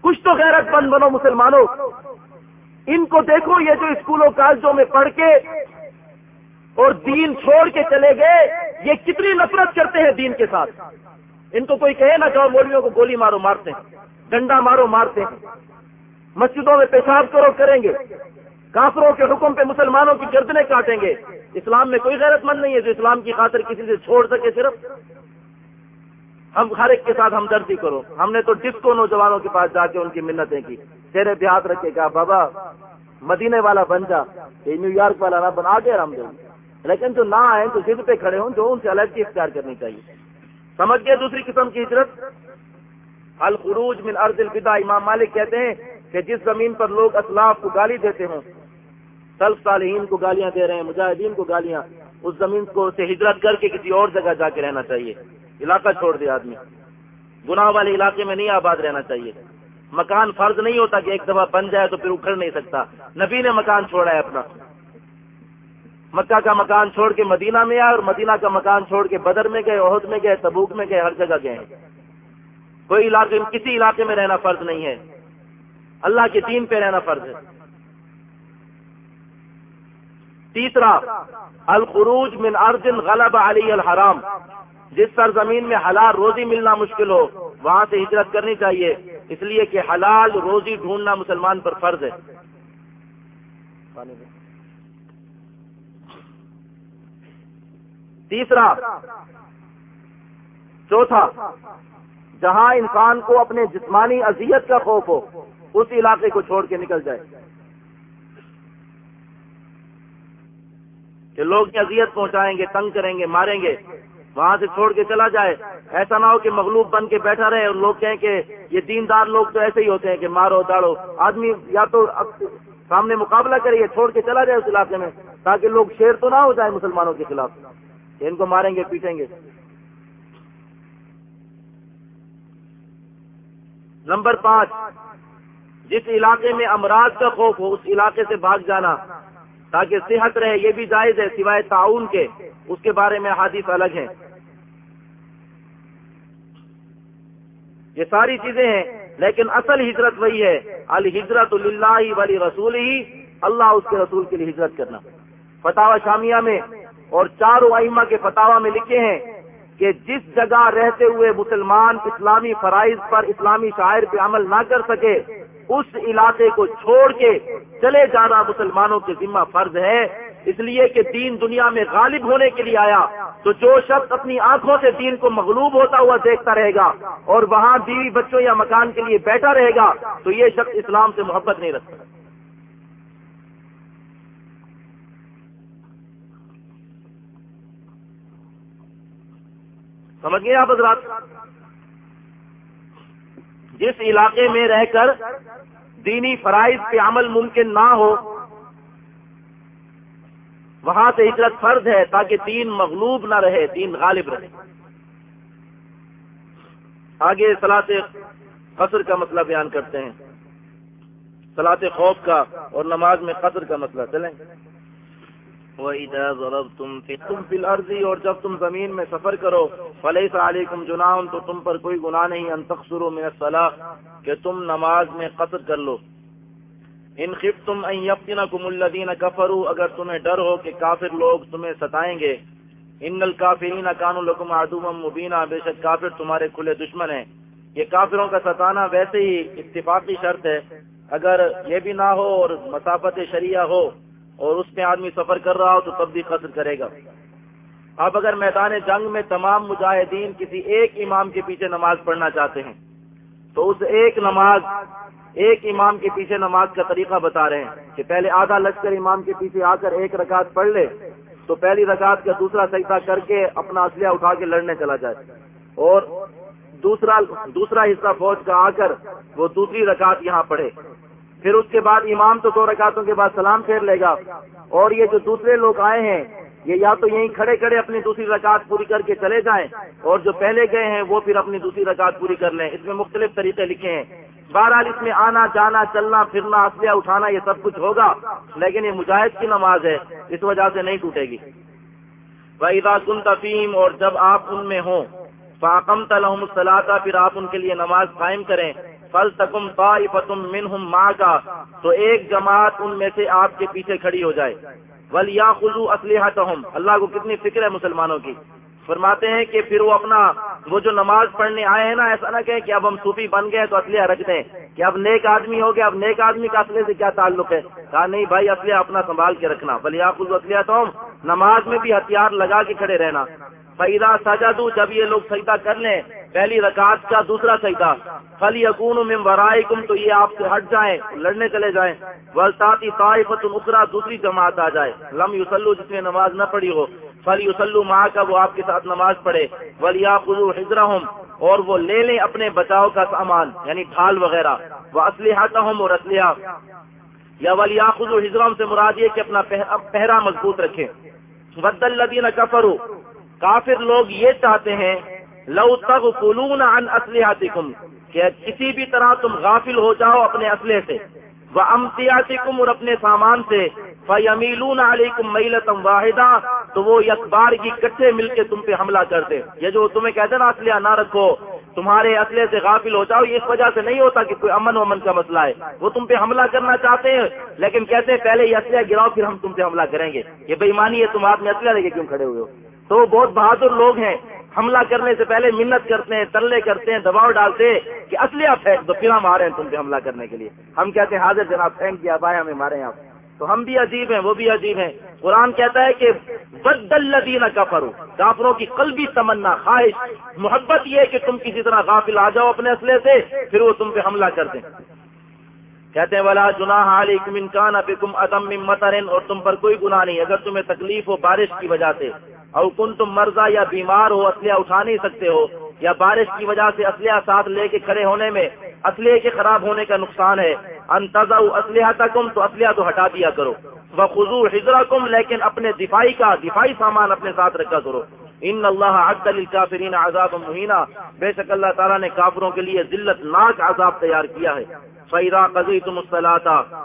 Speaker 1: کچھ تو غیرت بند بنو مسلمانوں۔ ان کو دیکھو، یہ جو اسکولوں کالجوں میں پڑھ کے اور دین چھوڑ کے چلے گئے، یہ کتنی نفرت کرتے ہیں دین کے ساتھ۔ ان کو کوئی کہے نہ جاؤ مولویوں کو گولی مارو، مارتے ہیں۔ ڈنڈا مارو، مارتے ہیں۔ مسجدوں میں پیشاب کرو، کریں گے۔ کافروں کے حکم پہ مسلمانوں کی گردنیں کاٹیں گے۔ اسلام میں کوئی غیرت مند نہیں ہے جو اسلام کی خاطر کسی سے چھوڑ سکے صرف۔ ہم ہر ایک کے ساتھ ہمدردی کرو۔ ہم نے تو ڈسکو نوجوانوں کے پاس جا کے ان کی منتیں کی۔ تیرے دیہات رکھے گا، بابا، مدینے والا بن جا، یہ نیو یارک والا نہ بنا کے ہم دیں لیکن جو نہ آئے تو ضد پہ کھڑے ہوں، جو ان سے الرجی اختیار کرنی چاہیے۔ سمجھ گئے دوسری قسم کی ہجرت؟ الخروج من ارض الفدا امام مالک کہتے ہیں کہ جس زمین پر لوگ اسلاف کو گالی دیتے ہوں، سلف صالحین کو گالیاں دے رہے ہیں، مجاہدین کو گالیاں، اس زمین کو سے ہجرت کر کے کسی اور جگہ جا کے رہنا چاہیے۔ علاقہ چھوڑ دے آدمی۔ گناہ والے علاقے میں نہیں آباد رہنا چاہیے۔ مکان فرض نہیں ہوتا کہ ایک دفعہ بن جائے تو پھر اکھڑ نہیں سکتا۔ نبی نے مکان چھوڑا ہے اپنا۔ مکہ کا مکان چھوڑ کے مدینہ میں آئے اور مدینہ کا مکان چھوڑ کے بدر میں گئے عہد میں گئے، تبوک میں گئے، ہر جگہ گئے۔ کوئی علاقے، کسی علاقے میں رہنا فرض نہیں ہے۔ اللہ کے دین پہ رہنا فرض ہے۔ تیسرا، الخروج من ارض غلب علی الحرام۔ جس سرزمین میں حلال روزی ملنا مشکل ہو، وہاں سے ہجرت کرنی چاہیے۔ اس لیے کہ حلال روزی ڈھونڈنا مسلمان پر فرض ہے۔ تیسرا، چوتھا، جہاں انسان کو اپنے جسمانی اذیت کا خوف ہو، اس علاقے کو چھوڑ کے نکل جائے۔ کہ لوگ اذیت پہنچائیں گے، تنگ کریں گے، ماریں گے۔ وہاں سے چھوڑ کے چلا جائے۔ ایسا نہ ہو کہ مغلوب بن کے بیٹھا رہے اور لوگ کہیں کہ یہ دیندار لوگ تو ایسے ہی ہوتے ہیں کہ مارو، داڑو۔ آدمی یا تو سامنے مقابلہ کرے، یہ چھوڑ کے چلا جائے اس علاقے میں تاکہ لوگ شیر تو نہ ہو جائے مسلمانوں کے خلاف۔ کہ ان کو ماریں گے، پیٹیں گے۔ نمبر پانچ، جس علاقے میں امراض کا خوف ہو، اس علاقے سے بھاگ جانا۔ تاکہ صحت رہے، یہ بھی جائز ہے، سوائے تعاون کے۔ اس کے بارے میں حادث الگ ہیں۔ یہ ساری چیزیں ہیں، لیکن اصل ہجرت وہی ہے۔ الحجرت اللہ ولی رسول ہی اللہ اس کے رسول کے لیے ہجرت کرنا۔ فتح شامیہ میں اور چاروں ائمہ کے فتوا میں لکھے ہیں کہ جس جگہ رہتے ہوئے مسلمان اسلامی فرائض پر اسلامی شاعر پہ عمل نہ کر سکے، اس علاقے کو چھوڑ کے چلے جانا مسلمانوں کے ذمہ فرض ہے۔ اس لیے کہ دین دنیا میں غالب ہونے کے لیے آیا، تو جو شخص اپنی آنکھوں سے دین کو مغلوب ہوتا ہوا دیکھتا رہے گا اور وہاں بیوی بچوں یا مکان کے لیے بیٹھا رہے گا، تو یہ شخص اسلام سے محبت نہیں رکھتا۔ سمجھ گئے آپ حضرات؟ جس علاقے میں رہ کر دینی فرائض پہ عمل ممکن نہ ہو وہاں سے ہجرت فرض ہے تاکہ دین مغلوب نہ رہے، دین غالب رہے۔ آگے سلاط قصر کا مسئلہ بیان کرتے ہیں۔ سلاط خوف کا اور نماز میں قصر کا مسئلہ، چلیں۔
Speaker 2: وَإِذَا ضَرَبْتُمْ فِي
Speaker 1: تم فی اور جب تم زمین میں سفر کرو فلیس علیکم جناح، تو تم پر کوئی گناہ نہیں ان تقصروا من الصلاح کہ تم نماز میں قصر کر لو۔ ان خفتم ان یفتنکم الذین کفروا، اگر تمہیں ڈر ہو کہ کافر لوگ تمہیں ستائیں گے، ان الکافرین کانوا لکم عدوا مبینا، بے شک کافر تمہارے کھلے دشمن ہیں۔ یہ کافروں کا ستانا ویسے ہی اتفاقی شرط ہے۔ اگر یہ بھی نہ ہو اور مسافت شریعہ ہو اور اس میں آدمی سفر کر رہا ہو تو تب بھی قصر کرے گا۔ اب اگر میدان جنگ میں تمام مجاہدین کسی ایک امام کے پیچھے نماز پڑھنا چاہتے ہیں، تو اس ایک نماز ایک امام کے پیچھے نماز کا طریقہ بتا رہے ہیں کہ پہلے آدھا لشکر امام کے پیچھے آ کر ایک رکعت پڑھ لے، تو پہلی رکعت کا دوسرا سجدہ کر کے اپنا اسلحہ اٹھا کے لڑنے چلا جائے۔ اور دوسرا دوسرا حصہ فوج کا آ کر وہ دوسری رکعت یہاں پڑھے۔ پھر اس کے بعد امام تو دو رکعتوں کے بعد سلام پھیر لے گا۔ اور یہ جو دوسرے لوگ آئے ہیں یہ یا تو یہیں کھڑے کھڑے اپنی دوسری رکعت پوری کر کے چلے جائیں اور جو پہلے گئے ہیں وہ پھر اپنی دوسری رکعت پوری کر لیں۔ اس میں مختلف طریقے لکھے ہیں۔ بہرحال اس میں آنا، جانا، چلنا، پھرنا، اسلحہ اٹھانا یہ سب کچھ ہوگا، لیکن یہ مجاہد کی نماز ہے، اس وجہ سے نہیں ٹوٹے گی۔ وحیدہ کن تفیم اور جب آپ ان میں ہوں فاقم تلحم صلاح پھر آپ ان کے لیے نماز قائم کریں۔ فل تکم طائفتم منہم ماں کا تو ایک جماعت ان میں سے آپ کے پیچھے کھڑی ہو جائے۔ ولیا خزو اللہ کو کتنی فکر ہے مسلمانوں کی۔ فرماتے ہیں کہ پھر وہ اپنا وہ جو نماز پڑھنے آئے ہیں نا، ایسا نہ کہیں کہ اب ہم صوفی بن گئے تو اسلحہ رکھ دیں۔ کہ اب نیک آدمی ہو گیا اب نیک آدمی کا اسلحے سے کیا تعلق ہے؟ کہا، نہیں بھائی، اسلحہ اپنا سنبھال کے رکھنا۔ بلیا خزو اسلحہ تو نماز میں بھی ہتھیار لگا کے کھڑے رہنا۔ فیدا سجا جب یہ لوگ سجدہ کر لیں پہلی رکعت کا دوسرا سجدہ۔ فلی یقون میں ورائے تو یہ آپ سے ہٹ جائیں، لڑنے چلے جائیں۔ ولطاطی طائفت اخرا دوسری جماعت آ جائے۔ لم یوسلو جس نے نماز نہ پڑھی ہو۔ فلی یوسلو ماں کا وہ آپ کے ساتھ نماز پڑھے۔ ولیا خزو حضرہ اور وہ لے لیں اپنے بچاؤ کا سامان یعنی ڈھال وغیرہ۔ وہ اسلحہ ہوں اور اسلحہ۔ یا ولیا خزو حضرم سے مراد یہ کہ اپنا پہرا مضبوط رکھے ود الدین کفرو کافر لوگ یہ چاہتے ہیں لو تک فلون ان اسلحاتکم کہ کسی بھی طرح تم غافل ہو جاؤ اپنے اسلحے سے۔ وہ امتیاتکم اور اپنے سامان سے۔ فیمیلون علیکم میلتم واحدہ تو وہ یکبار کی کٹھے مل کے تم پہ حملہ کرتے یہ جو تمہیں کہتے نا، اسلحہ نہ رکھو، تمہارے اسلحے سے غافل ہو جاؤ، یہ اس وجہ سے نہیں ہوتا کہ کوئی امن ومن کا مسئلہ ہے۔ وہ تم پہ حملہ کرنا چاہتے ہیں، لیکن کہتے ہیں پہلے یہ اسلحہ گراؤ، پھر ہم تم سے حملہ کریں گے۔ یہ بےمانی ہے، تم آپ میں اسلحہ لے کے کیوں کھڑے ہوئے ہو؟ تو وہ بہت بہادر لوگ ہیں۔ حملہ کرنے سے پہلے منت کرتے ہیں، تلے کرتے ہیں، دباؤ ڈالتے ہیں کہ اسلحہ پھینک دو، پھر ہم آ رہے ہیں تم پہ حملہ کرنے کے لیے۔ ہم کہتے ہیں، حاضر جناب، پھینک دیا بھائی ہمیں مارے آپ تو ہم بھی عجیب ہیں، وہ بھی عجیب ہیں۔ قرآن کہتا ہے کہ بد الدین کا فرو کافروں کی قلبی تمنا، خواہش، محبت یہ ہے کہ تم کسی طرح غافل آ جاؤ اپنے اسلحے سے، پھر وہ تم پہ حملہ کر دیں۔ کہتے ہیں، ولا جناح علیکم ان کان بکم عدم من مطر، اور تم پر کوئی گناہ نہیں، اگر تمہیں تکلیف ہو بارش کی وجہ سے۔ او کن تم مرضا یا بیمار ہو، اسلحہ اٹھا نہیں سکتے ہو، یا بارش کی وجہ سے اسلحہ ساتھ لے کے کھڑے ہونے میں اسلحے کے خراب ہونے کا نقصان ہے۔ انتظا اسلحہ تکم تو اسلحہ تو ہٹا دیا کرو۔ وہ خزو حضرا کم لیکن اپنے دفاعی کا، دفاعی سامان اپنے ساتھ رکھا کرو۔ ان اللہ حق الکافرین عذاب مہینہ بے شک اللہ تعالیٰ نے کافروں کے لیے ذلت ناک عذاب تیار کیا ہے۔ فیرا قزی تم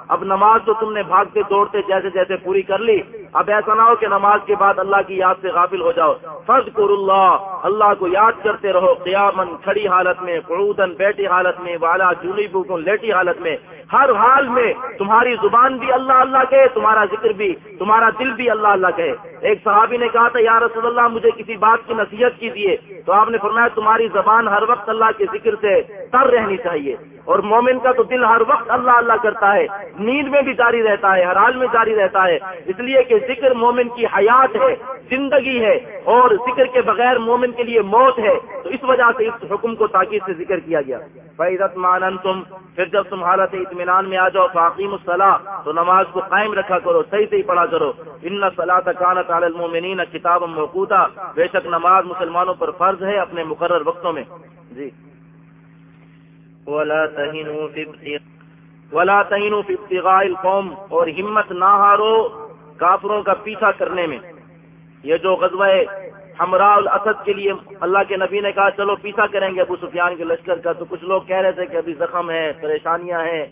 Speaker 1: اب نماز تو تم نے بھاگتے، دوڑتے، جیسے جیسے پوری کر لی، اب ایسا نہ ہو کہ نماز کے بعد اللہ کی یاد سے غافل ہو جاؤ۔ فرض اللہ اللہ کو یاد کرتے رہو قیامن کھڑی حالت میں قعودن بیٹھی حالت میں والا جولی بکن لیٹی حالت میں۔ ہر حال میں تمہاری زبان بھی اللہ اللہ کہے، تمہارا ذکر بھی، تمہارا دل بھی اللہ اللہ کہے۔ ایک صحابی نے کہا تھا، یا رسول اللہ، مجھے کسی بات کی نصیحت کیجیے تو آپ نے فرمایا، تمہاری زبان ہر وقت اللہ کے ذکر سے تر رہنی چاہیے۔ اور مومن کا تو دل ہر وقت اللہ اللہ کرتا ہے۔ نیند میں بھی جاری رہتا ہے ہر حال میں جاری رہتا ہے۔ اس لیے کہ ذکر مومن کی حیات ہے، زندگی ہے اور ذکر کے بغیر مومن کے لیے موت ہے۔ تو اس وجہ سے اس حکم کو تاکید سے ذکر کیا گیا۔ فیضت مان تم پھر جب تم حالت اطمینان میں آ جاؤ فاقیم الصلاح تو نماز کو قائم رکھا کرو، صحیح صحیح پڑھا کرو۔ ان صلاح کانت علی المومنین کتاب موقوتا۔ بے شک نماز مسلمانوں پر فرض ہے اپنے مقرر وقتوں میں۔ جی۔
Speaker 2: ولا تهنوا في
Speaker 1: ولا تهنوا في ابتغاء القوم اور ہمت نہ ہارو کافروں کا پیچھا کرنے میں۔ یہ جو غزوہ ہمراہ الاسد کے لیے اللہ کے نبی نے کہا، چلو پیچھا کریں گے۔ ابو سفیان کے لشکر کا تو کچھ لوگ کہہ رہے تھے کہ ابھی زخم ہے پریشانیاں ہیں،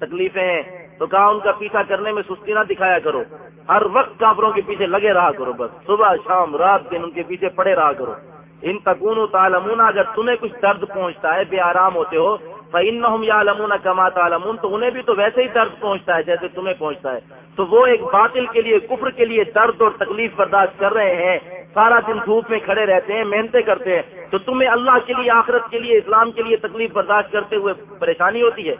Speaker 1: تکلیفیں ہیں۔ تو کہا، ان کا پیچھا کرنے میں سستی نہ دکھایا کرو۔ ہر وقت کافروں کے پیچھے لگے رہا کرو بس۔ صبح، شام، رات دن ان کے پیچھے پڑے رہا کرو۔ ان تکون و تعلمون، اگر تمہیں کچھ درد پہنچتا ہے، بے آرام ہوتے ہو فن یا لمون کما تعلمون، تو انہیں بھی تو ویسے ہی درد پہنچتا ہے جیسے تمہیں پہنچتا ہے۔ تو وہ ایک باطل کے لیے، کفر کے لیے درد اور تکلیف برداشت کر رہے ہیں۔ سارا دن دھوپ میں کھڑے رہتے ہیں، محنتیں کرتے ہیں۔ تو تمہیں اللہ کے لیے، آخرت کے لیے، اسلام کے لیے تکلیف برداشت کرتے ہوئے پریشانی ہوتی ہے۔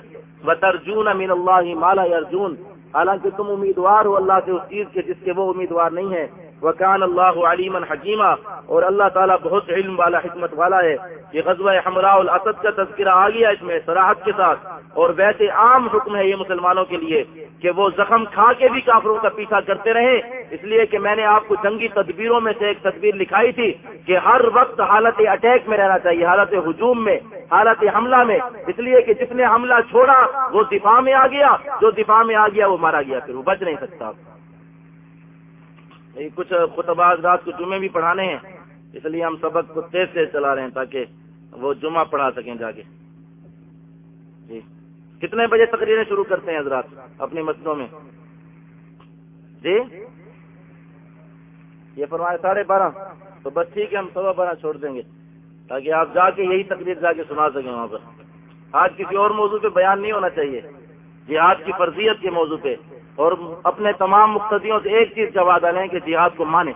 Speaker 1: وہ ترجون امین اللہ مالا ارجون حالانکہ تم امیدوار ہو اللہ سے اس چیز کے جس کے وہ امیدوار نہیں ہے وکان اللہ علیم حکیمہ اور اللہ تعالیٰ بہت علم والا، حکمت والا ہے یہ غزوہ حمراء الاسد کا تذکرہ آ گیا اس میں سراحت کے ساتھ۔ اور ویسے عام حکم ہے یہ مسلمانوں کے لیے کہ وہ زخم کھا کے بھی کافروں کا پیچھا کرتے رہے اس لیے کہ میں نے آپ کو جنگی تدبیروں میں سے ایک تصویر لکھائی تھی کہ ہر وقت حالت اٹیک میں رہنا چاہیے، حالت ہجوم میں، حالت حملہ میں۔ اس لیے کہ جس نے حملہ چھوڑا وہ دفاع میں آ گیا، جو دفاع میں آ گیا وہ مارا گیا، پھر وہ بچ نہیں سکتا۔ کچھ خطبات رات کو جمعے بھی پڑھانے ہیں، اس لیے ہم سبق کو تیز تیز چلا رہے ہیں تاکہ وہ جمعہ پڑھا سکیں جا کے۔ جی۔ کتنے بجے تقریریں شروع کرتے ہیں حضرات اپنی مسجدوں میں؟ جی؟ یہ فرمائے ساڑھے بارہ۔ تو بس ٹھیک ہے، ہم سوا بارہ چھوڑ دیں گے۔ تاکہ آپ جا کے یہی تقریر جا کے سنا سکیں وہاں پر۔ آج کسی اور موضوع پہ بیان نہیں ہونا چاہیے۔ جی، جہاد کی فرضیت کے موضوع پہ۔ اور اپنے تمام مقتدیوں سے ایک چیز کا وعدہ لیں کہ جہاد کو مانے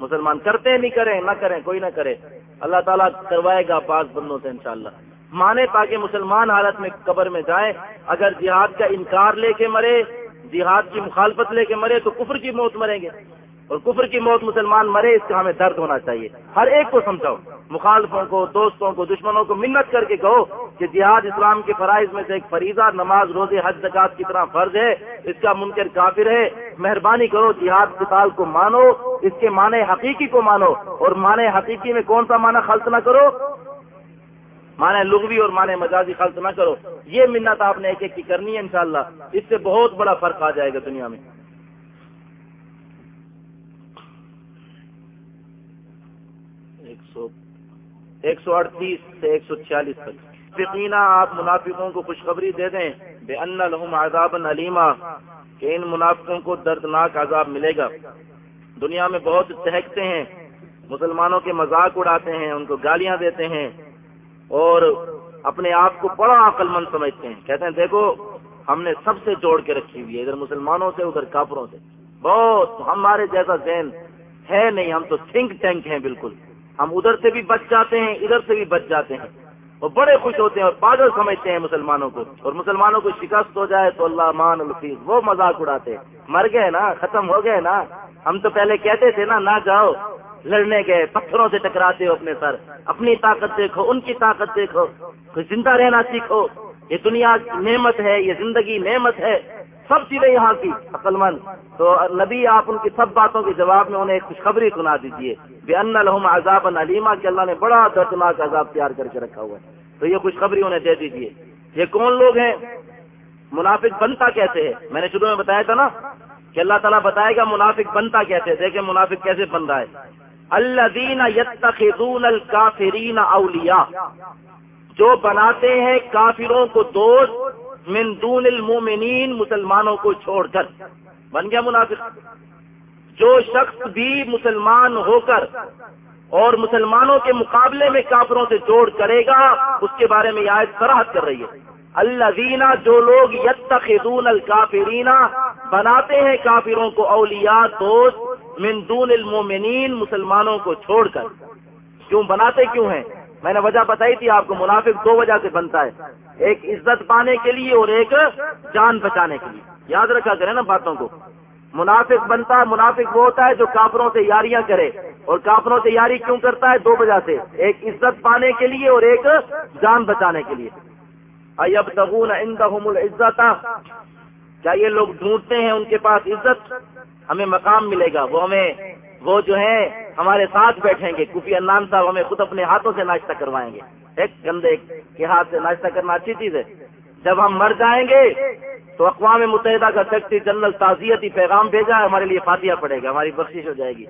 Speaker 1: مسلمان کرتے نہیں کریں، نہ کریں، کوئی نہ کرے۔ اللہ تعالیٰ کروائے گا پاس بندوں سے انشاءاللہ۔ مانے تاکہ مسلمان حالت میں قبر میں جائے۔ اگر جہاد کا انکار لے کے مرے، جہاد کی مخالفت لے کے مرے تو کفر کی موت مریں گے۔ اور کفر کی موت مسلمان مرے، اس کا ہمیں درد ہونا چاہیے۔ ہر ایک کو سمجھاؤ۔ مخالفوں کو، دوستوں کو، دشمنوں کو منت کر کے کہو کہ جہاد اسلام کے فرائض میں سے ایک فریضہ نماز، روزے، حج زکات کی طرح فرض ہے، اس کا منکر کافر ہے۔ مہربانی کرو، جہاد کتال کو مانو، اس کے معنی حقیقی کو مانو۔ اور معنی حقیقی میں کون سا معنی خلط نہ کرو؟ مانے لغوی اور مانے مجازی خلط نہ کرو۔ یہ منت آپ نے ایک ایک کی کرنی ہے انشاءاللہ۔ اس سے بہت بڑا فرق آ جائے گا دنیا میں۔ ایک سو اڑتیس سے ایک سو چھیالیس تک۔ یقینا آپ منافقوں کو خوشخبری دے دیں بے ان لحم عذاب علیما کہ ان منافقوں کو دردناک عذاب ملے گا۔ دنیا میں بہت تہکتے ہیں، مسلمانوں کے مذاق اڑاتے ہیں، ان کو گالیاں دیتے ہیں، اور اپنے آپ کو بڑا عقل مند سمجھتے ہیں۔ کہتے ہیں، دیکھو، ہم نے سب سے جوڑ کے رکھی ہوئی ہے، ادھر مسلمانوں سے، ادھر کافروں سے۔ بہت ہمارے جیسا ذہن ہے نہیں، ہم تو تھنک ٹینک ہیں بالکل۔ ہم ادھر سے بھی بچ جاتے ہیں، ادھر سے بھی بچ جاتے ہیں۔ وہ بڑے خوش ہوتے ہیں اور پاگل سمجھتے ہیں مسلمانوں کو۔ اور مسلمانوں کو شکست ہو جائے تو اللہ مان الفیظ وہ مذاق اڑاتے مر گئے نا، ختم ہو گئے نا۔ ہم تو پہلے کہتے تھے نا، نہ جاؤ۔ لڑنے گئے، پتھروں سے ٹکراتے ہو اپنے سر۔ اپنی طاقت دیکھو، ان کی طاقت دیکھو۔ زندہ رہنا سیکھو۔ یہ دنیا نعمت ہے، یہ زندگی نعمت ہے۔ سب چیزیں یہاں کی عقل مند تو نبی، آپ ان کی سب باتوں کے جواب میں انہیں خوشخبری سنا دیجیے بے ان الحم عذاب علیمہ کہ اللہ نے بڑا دردناک عذاب تیار کر کے رکھا ہوا ہے۔ تو یہ خوشخبری انہیں دے دیجیے یہ کون لوگ ہیں؟ منافق بنتا کیسے ہے؟ میں نے شروع میں بتایا تھا نا کہ اللہ تعالیٰ بتائے گا منافق بنتا کیسے دیکھیں منافق کیسے بن رہا ہے۔ اللہ دین یتخذون الکافرین اولیاء جو بناتے ہیں کافروں کو دوست من دون المومنین مسلمانوں کو چھوڑ کر۔ بن گیا منافق۔ جو شخص بھی مسلمان ہو کر اور مسلمانوں کے مقابلے میں کافروں سے جوڑ کرے گا، اس کے بارے میں یہ آیت سراہد کر رہی ہے۔ اللہ دینا جو لوگ یتخذون الکافرین، بناتے ہیں کافروں کو اولیاء دوست، من دون المومنین مسلمانوں کو چھوڑ کر۔ کیوں بناتے کیوں ہیں؟ میں نے وجہ بتائی تھی آپ کو، منافق دو وجہ سے بنتا ہے۔ ایک عزت پانے کے لیے اور ایک جان بچانے کے لیے۔ یاد رکھا کرے نا باتوں کو۔ منافق بنتا ہے منافق وہ ہوتا ہے جو کافروں سے یاریاں کرے۔ اور کافروں سے یاری کیوں کرتا ہے؟ دو وجہ سے۔ ایک عزت پانے کے لیے اور ایک جان بچانے کے لیے۔ اب تبون العزت۔ کیا یہ لوگ ڈھونڈتے ہیں ان کے پاس عزت؟ ہمیں مقام ملے گا۔ وہ ہمیں وہ جو ہیں ہمارے ساتھ بیٹھیں گے۔ کفی انان صاحب ہمیں خود اپنے ہاتھوں سے ناشتہ کروائیں گے۔ ایک گندے کے ہاتھ سے ناشتہ کرنا اچھی چیز ہے۔ جب ہم مر جائیں گے تو اقوام متحدہ کا سیکٹری جنرل تعزیتی پیغام بھیجا ہے، ہمارے لیے فاتحہ پڑے گا، ہماری بخشش ہو جائے گی۔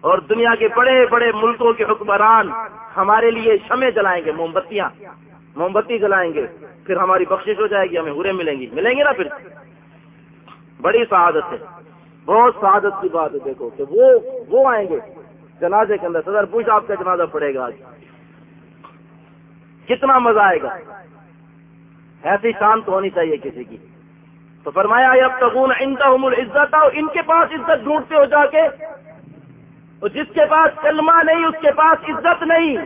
Speaker 1: اور دنیا کے بڑے بڑے ملکوں کے حکمران ہمارے لیے شمے جلائیں گے، موم بتیاں۔ موم بتی جلائیں گے، پھر ہماری بخشش ہو جائے گی، ہمیں ہورے ملیں گی۔ ملیں گے نا پھر؟ بڑی سعادت ہے۔ بہت سعادت کی بات ہے، دیکھو کہ وہ وہ آئیں گے۔ جنازے کے اندر صدر پوچھ آپ کا جنازہ پڑے گا آج۔ کتنا مزہ آئے گا۔ ایسی شانت ہونی چاہیے کسی کی۔ تو فرمایا اب تگون ان کا عمر عزت آؤ ان کے پاس عزت ڈھونڈتے ہو جا کے۔ جس کے پاس کلمہ نہیں، اس کے پاس عزت نہیں۔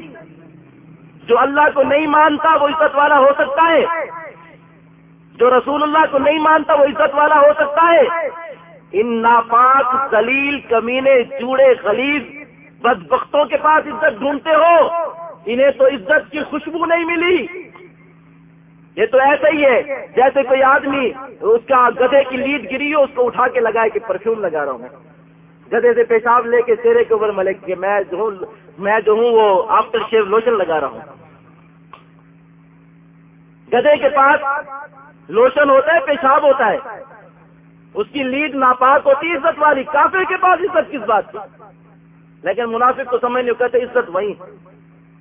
Speaker 1: جو اللہ کو نہیں مانتا، وہ عزت والا ہو سکتا ہے۔ جو رسول اللہ کو نہیں مانتا، وہ عزت والا ہو سکتا ہے۔ ان ناپاک دلیل کمینے چوڑے خلیف بد کے پاس عزت ڈھونڈتے ہو، انہیں تو عزت کی خوشبو نہیں ملی۔ یہ تو ایسا ہی ہے، جیسے کوئی آدمی اس کا گدے کی لیڈ گری ہو، اس کو اٹھا کے لگائے کہ پرفیوم لگا رہا ہوں میں۔ گدے سے پیشاب لے کے چہرے کے اوپر ملک کے میں جو ہوں، میں جو ہوں، وہ آفٹر شیو لوشن لگا رہا ہوں۔ گدے کے پاس لوشن ہوتا ہے، پیشاب ہوتا ہے۔ اس کی لیڈ ناپاک ہوتی عزت والی کافی کے پاس عزت کس بات کی؟ لیکن منافق کو سمجھ نہیں کہتے عزت وہی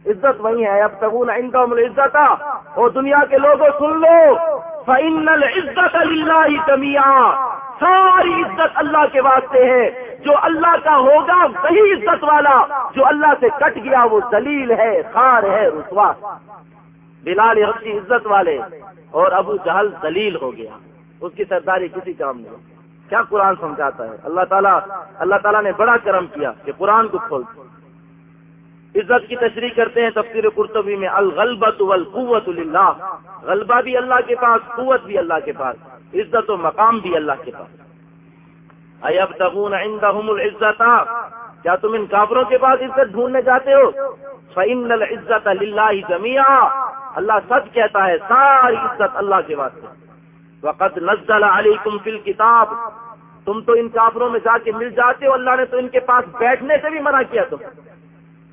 Speaker 1: عزت وہی ہے۔ اب تگون ان کا عمر عزت اور دنیا کے لوگوں، سن لو۔ فائنل عزت اللہ کمیا ساری عزت اللہ کے واسطے ہے۔ جو اللہ کا ہوگا، وہی عزت والا۔ جو اللہ سے کٹ گیا، وہ دلیل ہے، خار ہے، رسوا۔ بلال حقی عزت والے۔ اور ابو جہل دلیل ہو گیا۔ اس کی سرداری کسی کام نہیں۔ کیا قرآن سمجھاتا ہے؟ اللہ تعالیٰ اللہ تعالیٰ نے بڑا کرم کیا کہ قرآن کو کھول۔ عزت کی تشریح کرتے ہیں تفسیر قرطبی میں الغلبت والقوت للہ۔ غلبہ بھی اللہ کے پاس، قوت بھی اللہ کے پاس۔ عزت و مقام بھی اللہ کے پاس۔ ایب تغون عندهم العزت۔ کیا تم ان کافروں کے پاس عزت ڈھونڈنے جاتے ہو؟ فعن العزت اللہ جمیا اللہ سچ کہتا ہے، ساری عزت اللہ کے واسطے۔ وقت نزل علیکم فی الکتاب تم تو ان کافروں میں جا کے مل جاتے ہو، اللہ نے تو ان کے پاس بیٹھنے سے بھی منع کیا تم۔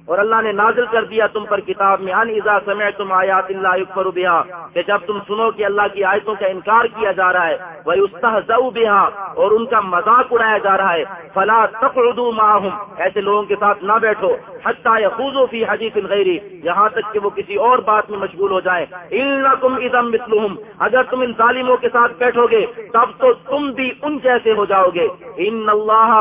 Speaker 1: اور اللہ نے نازل کر دیا تم پر کتاب میں، ان ایزا سمے تم آیات اللہ اکبر بیا کہ جب تم سنو کہ اللہ کی آیتوں کا انکار کیا جا رہا ہے وہ استحض بیا اور ان کا مذاق اڑایا جا رہا ہے، فلا تقعدوا معهم ایسے لوگوں کے ساتھ نہ بیٹھو حتى يخوضوا في حديث غيري یہاں تک کہ وہ کسی اور بات میں مشغول ہو جائیں۔ انکم اذا مثلهم اگر تم ان ظالموں کے ساتھ بیٹھو گے، تب تو تم بھی ان جیسے ہو جاؤ گے۔ ان اللہ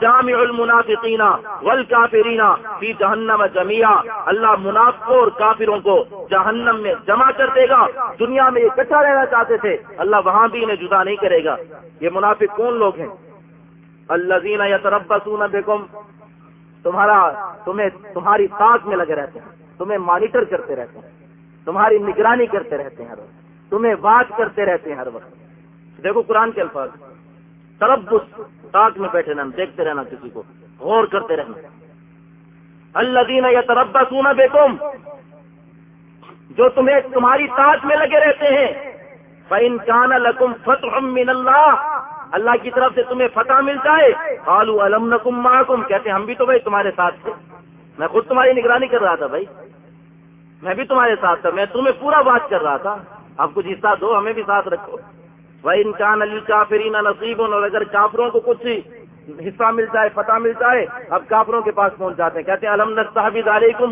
Speaker 1: جامع المنافقین والکافرین فی جہنم۔ جہنم جمیا اللہ منافقوں اور کافروں کو جہنم میں جمع کر دے گا. دنیا میں اکٹھا رہنا چاہتے تھے. اللہ وہاں بھی انہیں جدا نہیں کرے گا. یہ منافق کون لوگ ہیں؟ اللہ زین یا تربا سونا تمہارا تمہیں تمہاری ساتھ میں لگے رہتے ہیں. تمہیں مانیٹر کرتے رہتے ہیں. تمہاری نگرانی کرتے رہتے ہیں ہر وقت. تمہیں بات کرتے رہتے ہیں ہر وقت. دیکھو قرآن کے الفاظ. تربس تاک میں بیٹھے رہنا، دیکھتے رہنا کسی کو. غور کرتے رہنا. اللہ دین یا تربا سونا بے تم جو تمہیں تمہاری تاج میں لگے رہتے ہیں۔ فَإِن كَانَ لَكُمْ فَتْحٌ مِّنَ اللَّهِ، اللہ کی طرف سے تمہیں فتح مل جائے۔ قالوا الم نکم معکم کہتے ہم بھی تو بھائی تمہارے ساتھ تھے۔ میں خود تمہاری نگرانی کر رہا تھا بھائی۔ میں بھی تمہارے ساتھ تھا۔ میں تمہیں پورا بات کر رہا تھا۔ اب کچھ حصہ دو، ہمیں بھی ساتھ رکھو۔ بھائی انکان علی کافرین نصیب اور اگر کافروں کو کچھ حصہ مل جائے فتح مل جائے، اب کافروں کے پاس پہنچ جاتے ہیں۔ کہتے ہیں، الحمد صاحب، علیکم۔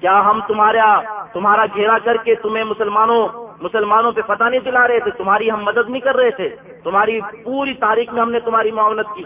Speaker 1: کیا ہم تمہارا تمہارا گھیرا کر کے تمہیں مسلمانوں مسلمانوں پہ فتح نہیں دلا رہے تھے؟ تمہاری ہم مدد نہیں کر رہے تھے۔ تمہاری پوری تاریخ میں ہم نے تمہاری معاونت کی۔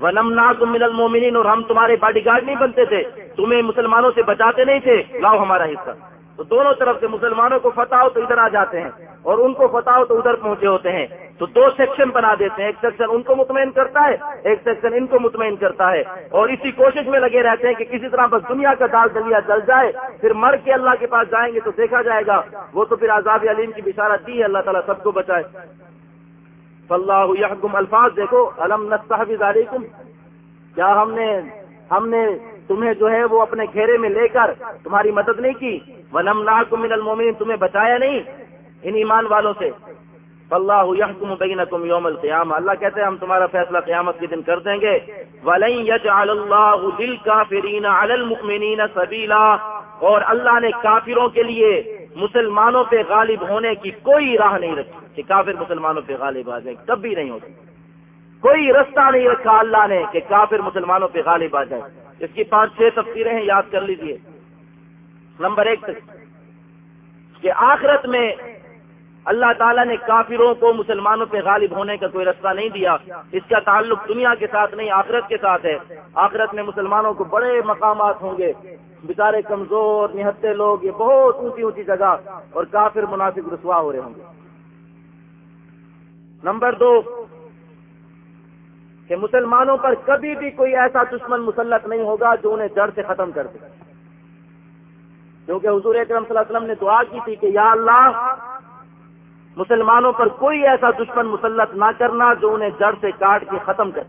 Speaker 1: ونم تم من المومنین اور ہم تمہارے باڈی گارڈ نہیں بنتے تھے۔ تمہیں مسلمانوں سے بچاتے نہیں تھے۔ لاؤ ہمارا حصہ۔ تو دونوں طرف سے مسلمانوں کو فتح ہو تو ادھر آ جاتے ہیں، اور ان کو فتح ہو تو ادھر پہنچے ہوتے ہیں۔ تو دو سیکشن بنا دیتے ہیں. ایک سیکشن ان کو مطمئن کرتا ہے، ایک سیکشن ان کو مطمئن کرتا ہے. اور اسی کوشش میں لگے رہتے ہیں کہ کسی طرح بس دنیا کا دال دلیا جل جائے، پھر مر کے اللہ کے پاس جائیں گے تو دیکھا جائے گا. وہ تو پھر آزاد علیم کی بشارت دی ہے، اللہ تعالیٰ سب کو بچائے. اللہ یحکم الفاظ، دیکھو علم نصحب علیکم؟ کیا ہم نے ہم نے تمہیں جو ہے وہ اپنے گھیرے میں لے کر تمہاری مدد نہیں کی؟ ولم ونم من المومن تمہیں بچایا نہیں ان ایمان والوں سے. اللہ یحکم بینکم یوم القیام اللہ کہتے ہیں، ہم تمہارا فیصلہ قیامت کے دن کر دیں گے۔ ولن یجعل اللہ للکافرین علی المؤمنین سبیلا۔ اور اللہ نے کافروں کے لیے مسلمانوں پہ غالب ہونے کی کوئی راہ نہیں رکھی کہ کافر مسلمانوں پہ غالب آ جائیں کبھی نہیں ہوتی کوئی رستہ نہیں رکھا اللہ نے کہ کافر مسلمانوں پہ غالب آ جائے۔ اس کی پانچ چھ تفصیلیں ہیں، یاد کر لیجیے۔ نمبر ایک کہ آخرت میں اللہ تعالیٰ نے کافروں کو مسلمانوں پہ غالب ہونے کا کوئی رستہ نہیں دیا۔ اس کا تعلق دنیا کے ساتھ نہیں، آخرت کے ساتھ ہے۔ آخرت میں مسلمانوں کو بڑے مقامات ہوں گے۔ بچارے کمزور، نہتے لوگ، یہ بہت اونچی اونچی جگہ اور کافر مناسب رسوا ہو رہے ہوں گے۔ نمبر دو، کہ مسلمانوں پر کبھی بھی کوئی ایسا دشمن مسلط نہیں ہوگا جو انہیں جڑ سے ختم کر دے۔ کیونکہ حضور اکرم صلی اللہ علیہ وسلم نے دعا کی تھی کہ یا اللہ مسلمانوں پر کوئی ایسا دشمن مسلط نہ کرنا جو انہیں جڑ سے کاٹ کے ختم کر